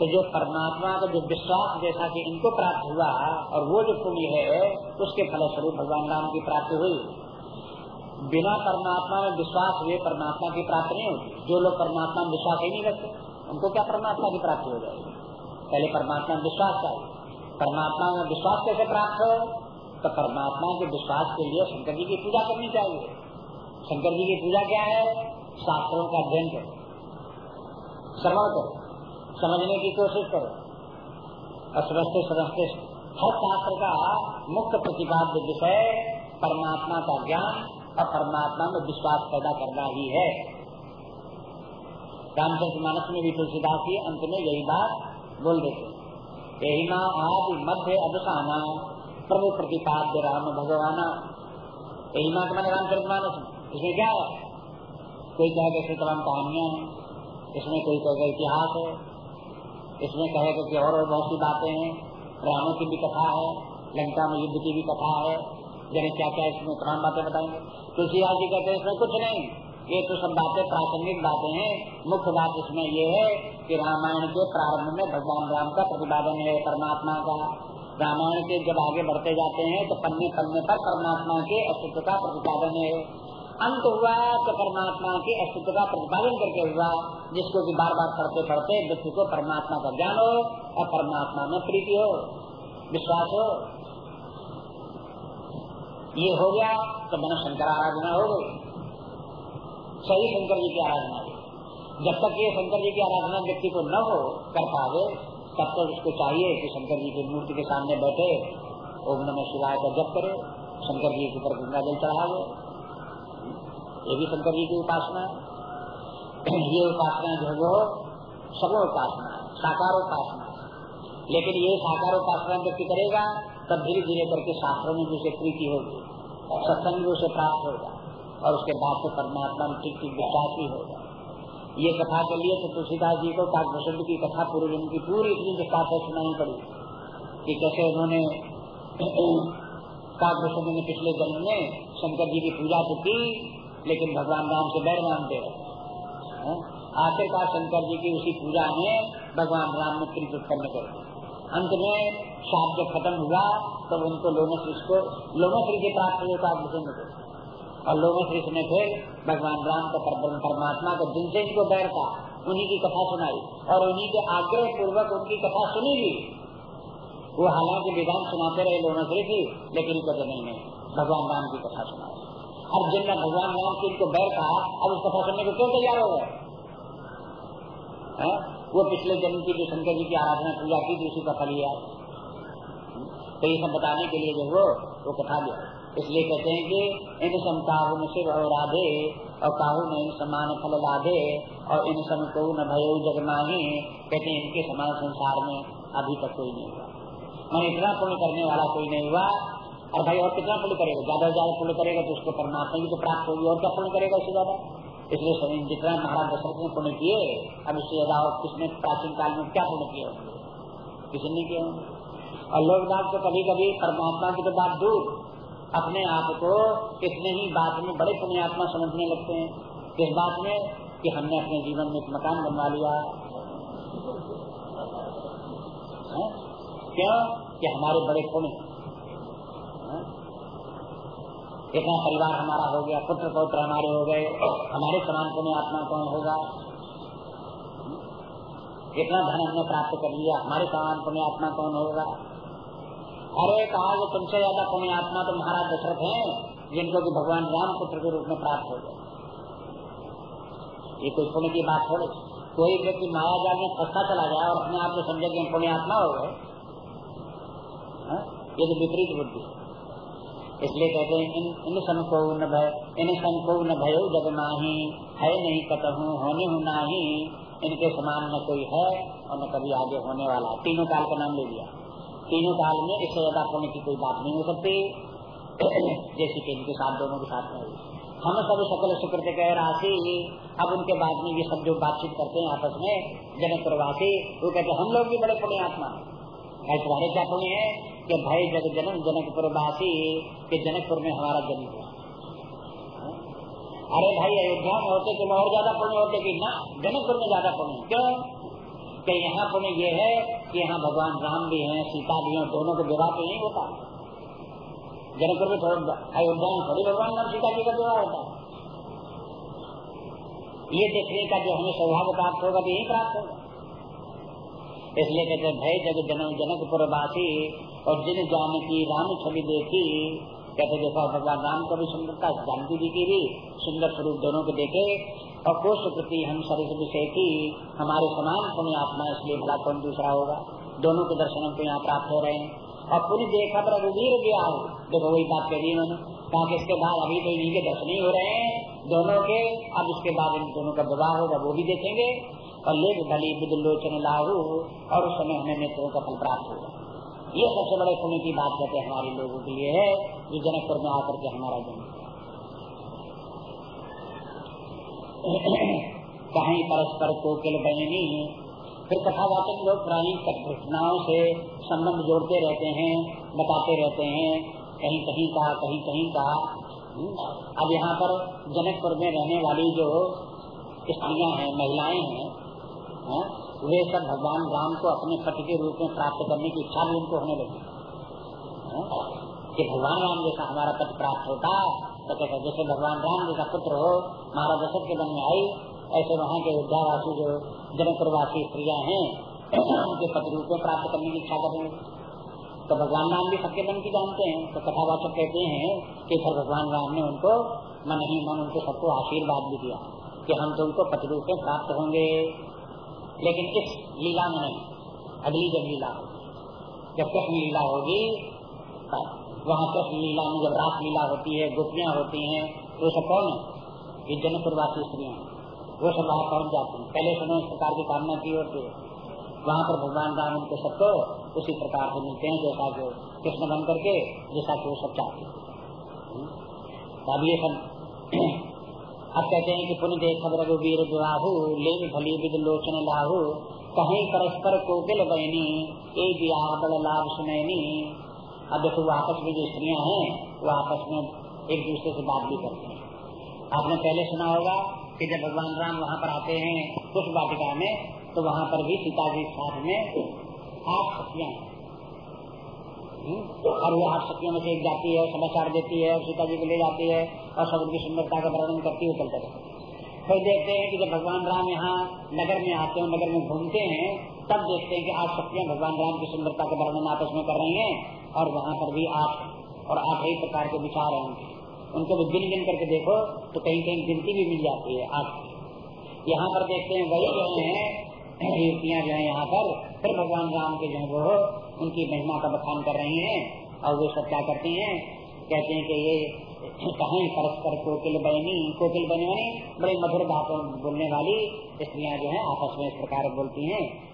तो जो परमात्मा का जो विश्वास जैसा कि इनको प्राप्त हुआ और वो जो पुण्य है, उसके फलस्वरूप भगवान राम की प्राप्ति हुई। बिना परमात्मा में विश्वास हुए परमात्मा की प्राप्ति नहीं होती। जो लोग परमात्मा में विश्वास ही नहीं रखते उनको क्या परमात्मा की प्राप्ति हो जाएगी? पहले परमात्मा में विश्वास चाहिए। परमात्मा में विश्वास कैसे प्राप्त हो? तो परमात्मा के विश्वास के लिए शंकर जी की पूजा करनी चाहिए। शंकर जी की पूजा क्या है? शास्त्रों का अध्ययन करो। श्रवण करो समझने की कोशिश करो। और समझते हर शास्त्र का मुख्य प्रतिपाद्य विषय परमात्मा का ज्ञान और परमात्मा में विश्वास पैदा करना ही है। रामचंद्र मानस में भी तुलसीदास ही अंत में यही बात बोल देते यही माँ आदि मध्य अवसाना प्रभु प्रतिपाद्य राम भगवाना। यही माँ के मैंने मानस। इसमें क्या है? कोई कहे जैसे तमाम कहानियाँ इसमें कोई कहेगा इतिहास है। इसमें कहेगा कि और बहुत सी बातें हैं। रामों की भी कथा है लंका में युद्ध की भी कथा है। जैसे क्या क्या इसमें तमाम बातें बताएँगे? तुलसीदास जी कहते हैं, इसमें कुछ नहीं। ये तो सब बातें प्रासंगिक बातें हैं। मुख्य बात इसमें ये है कि रामायण के प्रारंभ में भगवान राम का प्रतिपादन है परमात्मा का। रामायण के जब आगे बढ़ते जाते हैं तो पन्ने पन्ने पर परमात्मा के अस्तित्व का प्रतिपादन है। अंत हुआ तो परमात्मा के अस्तित्व का प्रतिपादन करके हुआ, जिसको कि बार बार पढ़ते पढ़ते व्यक्ति को परमात्मा का ज्ञान हो और परमात्मा में प्रीति हो, विश्वास हो। ये हो गया तो मैंने शंकर आराधना हो गई। सही शंकर जी की आराधना जब तक ये शंकर जी की आराधना व्यक्ति को न हो कर पावे, तब तक उसको चाहिए कि शंकर जी की मूर्ति के सामने बैठे, ओम नमः शिवाय का जप करे, शंकर जी के ऊपर गंगा जल चढ़ावे। ये भी शंकर जी की उपासना है। ये उपासना जो है वो सब उपासना है, साकार उपासना लेकिन ये साकार उपासना व्यक्ति करेगा, तब धीरे धीरे करके शास्त्रों में भी उसे प्रीति होगी, सत्संग भी उसे प्राप्त होगा, और उसके बाद से परमात्मा में ठीक ठीक विश्वास भी होगा। ये कथा के लिए तो तुलसीदास जी को काकभूषण की कथा पूर्व की पूरी इतनी विस्तार से सुनानी पड़ी कि कैसे उन्होंने काकभूषण ने पिछले जन्म में शंकर जी की पूजा तो की लेकिन भगवान राम से बैर मानते रहे आखिरकार शंकर जी की उसी पूजा में भगवान राम ने प्रीत उत्पन्न कर अंत में शाप जब खत्म हुआ तो उनको को लोमश्री के प्राप्त हुए काकभूषण को और लोमश्री ने फिर भगवान राम का परमात्मा का जिनसे इनको बैर था, उन्हीं की कथा सुनाई। और उन्हीं के आग्रह पूर्वक उनकी कथा सुनी भी। वो हालाँकि विधान सुनाते रहे लोमश्री थी लेकिन कहते नहीं भगवान राम की कथा सुनाई। अब जिनका भगवान राम की को बैर था अब उस कथा सुनने को क्यों तैयार हो गए? वो पिछले जन्म की जो शंकर जी की आराधना पूजा की थी, उसी का फल लिया। तो ये सब बताने के लिए जो वो वो कथा लिया। इसलिए कहते हैं कि, इन सम काहू में शिव और राधे, और काहू में इन समान फल लाधे, और इन सम को न भयो जगमाही कहते हैं, इनके समान संसार में अभी तक कोई नहीं हुआ। मैंने इतना पुण्य करने वाला कोई नहीं हुआ और भाई और कितना पुण्य करेगा? ज़्यादा से ज़्यादा पुण्य करेगा तो उसको परमात्मा की तो प्राप्त होगी, और क्या पुण्य करेगा उससे ज़्यादा? इसलिए सभी जितना महाराज दशरथ ने पुण्य किए, अब इससे ज़्यादा और किसने प्राचीन काल में क्या पुण्य किए किसी ने किए और लोग बात तो कभी कभी परमात्मा की तो बात दूर। अपने आप को कितने ही बात में बड़े पुण्यात्मा समझने लगते हैं। किस बात में कि हमने अपने जीवन में एक मकान बनवा लिया। क्यों? कि हमारे बड़े पुण्य इतना परिवार हमारा हो गया, पुत्र पौत्र हमारे हो गए, हमारे समान पुण्य आत्मा कौन होगा? इतना धन हमने प्राप्त कर लिया, हमारे समान पुण्य आत्मा कौन होगा? अरे कहा जो तुमसे ज़्यादा पुण्य आत्मा तो महाराज दशरथ है, जिनको की भगवान राम पुत्र के रूप में प्राप्त हो गए। ये कोई पुण्य की बात थोड़ी। कोई व्यक्ति माया जाल में फंसता चला जाए और अपने आप को समझे कि पुण्य आत्मा हो गए। हाँ? ये तो विपरीत बुद्धि। इसलिए कहते हैं इन सन को न भय, इन सन को न भयो जग नाही है नहीं कतहू, होने हूँ नाही, इनके समान न कोई है और न कभी आगे होने वाला। तीनों काल का नाम ले लिया। तीनों काल में इससे ज़्यादा होने की कोई बात नहीं हो सकती। जैसे कि इनके साथ दोनों के साथ में हम सब सकल सुकृत कह राशि अब उनके बाद में ये सब जो बातचीत करते हैं आपस में जनक प्रवासी, वो कहते हम लोग भी बड़े पुण्य आत्मा है। तुम्हारे क्या पुण्य है? कि भाई जग जन्म जनकपुर वासी के जनकपुर में हमारा जन्म हुआ। अरे भाई, अयोध्या में होते तो और ज़्यादा पुण्य होते कि ना, जनकपुर में ज़्यादा पुण्य क्यों? कि यहाँ पुण्य ये है कि यहाँ भगवान राम भी हैं, सीता भी हैं, दोनों को विवाह तो नहीं होता जनकपुर में थोड़ा अयोध्या में थोड़ी भगवान राम, सीता जी का विवाह होता ये देखने का जो हमें सौभाग्य प्राप्त होगा तो यही प्राप्त होगा। इसलिए कहते भय जग जनक जनकपुर वासी और जिन जान की राम छवि देखी कहते देखा भगवान राम को भी सुंदरता जानकी जी की भी, सुंदर स्वरूप दोनों को देखे, और कोष प्रति हम सरित विषय की, हमारे समान पुण्य आत्मा इसलिए भला कौन दूसरा होगा? दोनों के दर्शन को यहाँ प्राप्त हो रहे हैं। और पुण्य देखा पर रघुवीर गया देखो वही बात कह दी उन्होंने कहा कि इसके बाद अभी तो इन्हीं के दर्शन ही हो रहे हैं, दोनों के, अब इसके बाद इन दोनों का विवाह होगा, वो भी देखेंगे। और ले भली बुद्ध लोचन लाहू, और उस समय हमें नेत्रों का फल प्राप्त होगा। ये सबसे बड़े पुण्य की बात कहते हमारे लोगों के लिए है, जो जनकपुर में आकर के हमारा जन्म कहीं परस्पर कोकिल बहनी, फिर कथावाचक लोग पुरानी घटनाओं से संबंध जोड़ते रहते हैं, बताते रहते हैं, कहीं कहीं का कहीं कहीं का अब यहाँ पर जनकपुर में रहने वाली जो स्त्रियाँ हैं, महिलाएँ है? वे सब भगवान राम को अपने पति के रूप में प्राप्त करने की इच्छा भी उनको होने लगी। कि भगवान राम जैसा हमारा पति प्राप्त होता तो कहते जैसे भगवान राम जैसा पुत्र हो, महाराज दशरथ के मन में आई, ऐसे वहाँ के विद्यावासी जो जनकपुरवासी स्त्रियाँ हैं, उनके पति रूप में प्राप्त करने की इच्छा करेंगे तो भगवान राम भी सबके मन की जानते हैं। तो कथावाचक कहते हैं कि फिर भगवान राम ने उनको मन ही मन उनको सबको आशीर्वाद भी दिया, कि हम तुमको तो पति रूप में प्राप्त होंगे। लेकिन इस लीला में नहीं। अगली जब लीला जब कृष्ण लीला होगी, वहाँ कृष्ण लीला में जब रास लीला होती है, गोपियाँ होती हैं तो सब कौन है? ये जनपुरवासी स्त्रियाँ वो सब वहाँ पहुँच जाती हैं। पहले सुनो, इस प्रकार की कामना की होती है। वहाँ पर भगवान राम उनको सबको उसी प्रकार से मिलते हैं, जैसा जो कृष्ण बन करके, जैसा कि वो सब चाहते हैं। अब ये सब अब कहते हैं कि पुण्य देख रघुवीर दुराहु ले भली विद लोचन लाहू। कहीं परस्पर कोकिल बहनी एक बियाह बड़ा लाभ सुनैनी। अब देखो आपस में जो स्त्रियाँ हैं वो आपस में एक दूसरे से बात भी करते हैं। आपने पहले सुना होगा कि जब भगवान राम वहाँ पर आते हैं, कुछ वाटिका में तो वहाँ पर भी सीता जी साथ में आठ शक्तियाँ हम्म? और वो आठ शक्तियों में से एक जाती है समाचार देती है, सीता जी को ले जाती है और सब उनकी सुंदरता का वर्णन करती हुई चलते रहते फिर देखते हैं कि जब भगवान राम यहाँ नगर में आते हैं, नगर में घूमते हैं, तब देखते हैं कि आठ शक्तियाँ भगवान राम की सुंदरता का वर्णन आपस में कर रही हैं और वहाँ पर भी आठ और आठ ही प्रकार के विचार हैं उनके। उनको भी गिन गिन करके देखो तो कहीं कहीं गिनती भी मिल जाती है, आठ। यहाँ पर देखते हैं, वही जो है युवतियाँ जो है यहाँ पर, फिर भगवान राम के जो है वो उनकी महिमा का बखान कर रहे हैं और वो सब क्या करते हैं? कहते हैं कि ये कहें परस्पर कोकिल बनी कोकिल बनी बड़े मधुर बातों बोलने वाली स्त्रियाँ जो है, आपस में इस प्रकार बोलती हैं।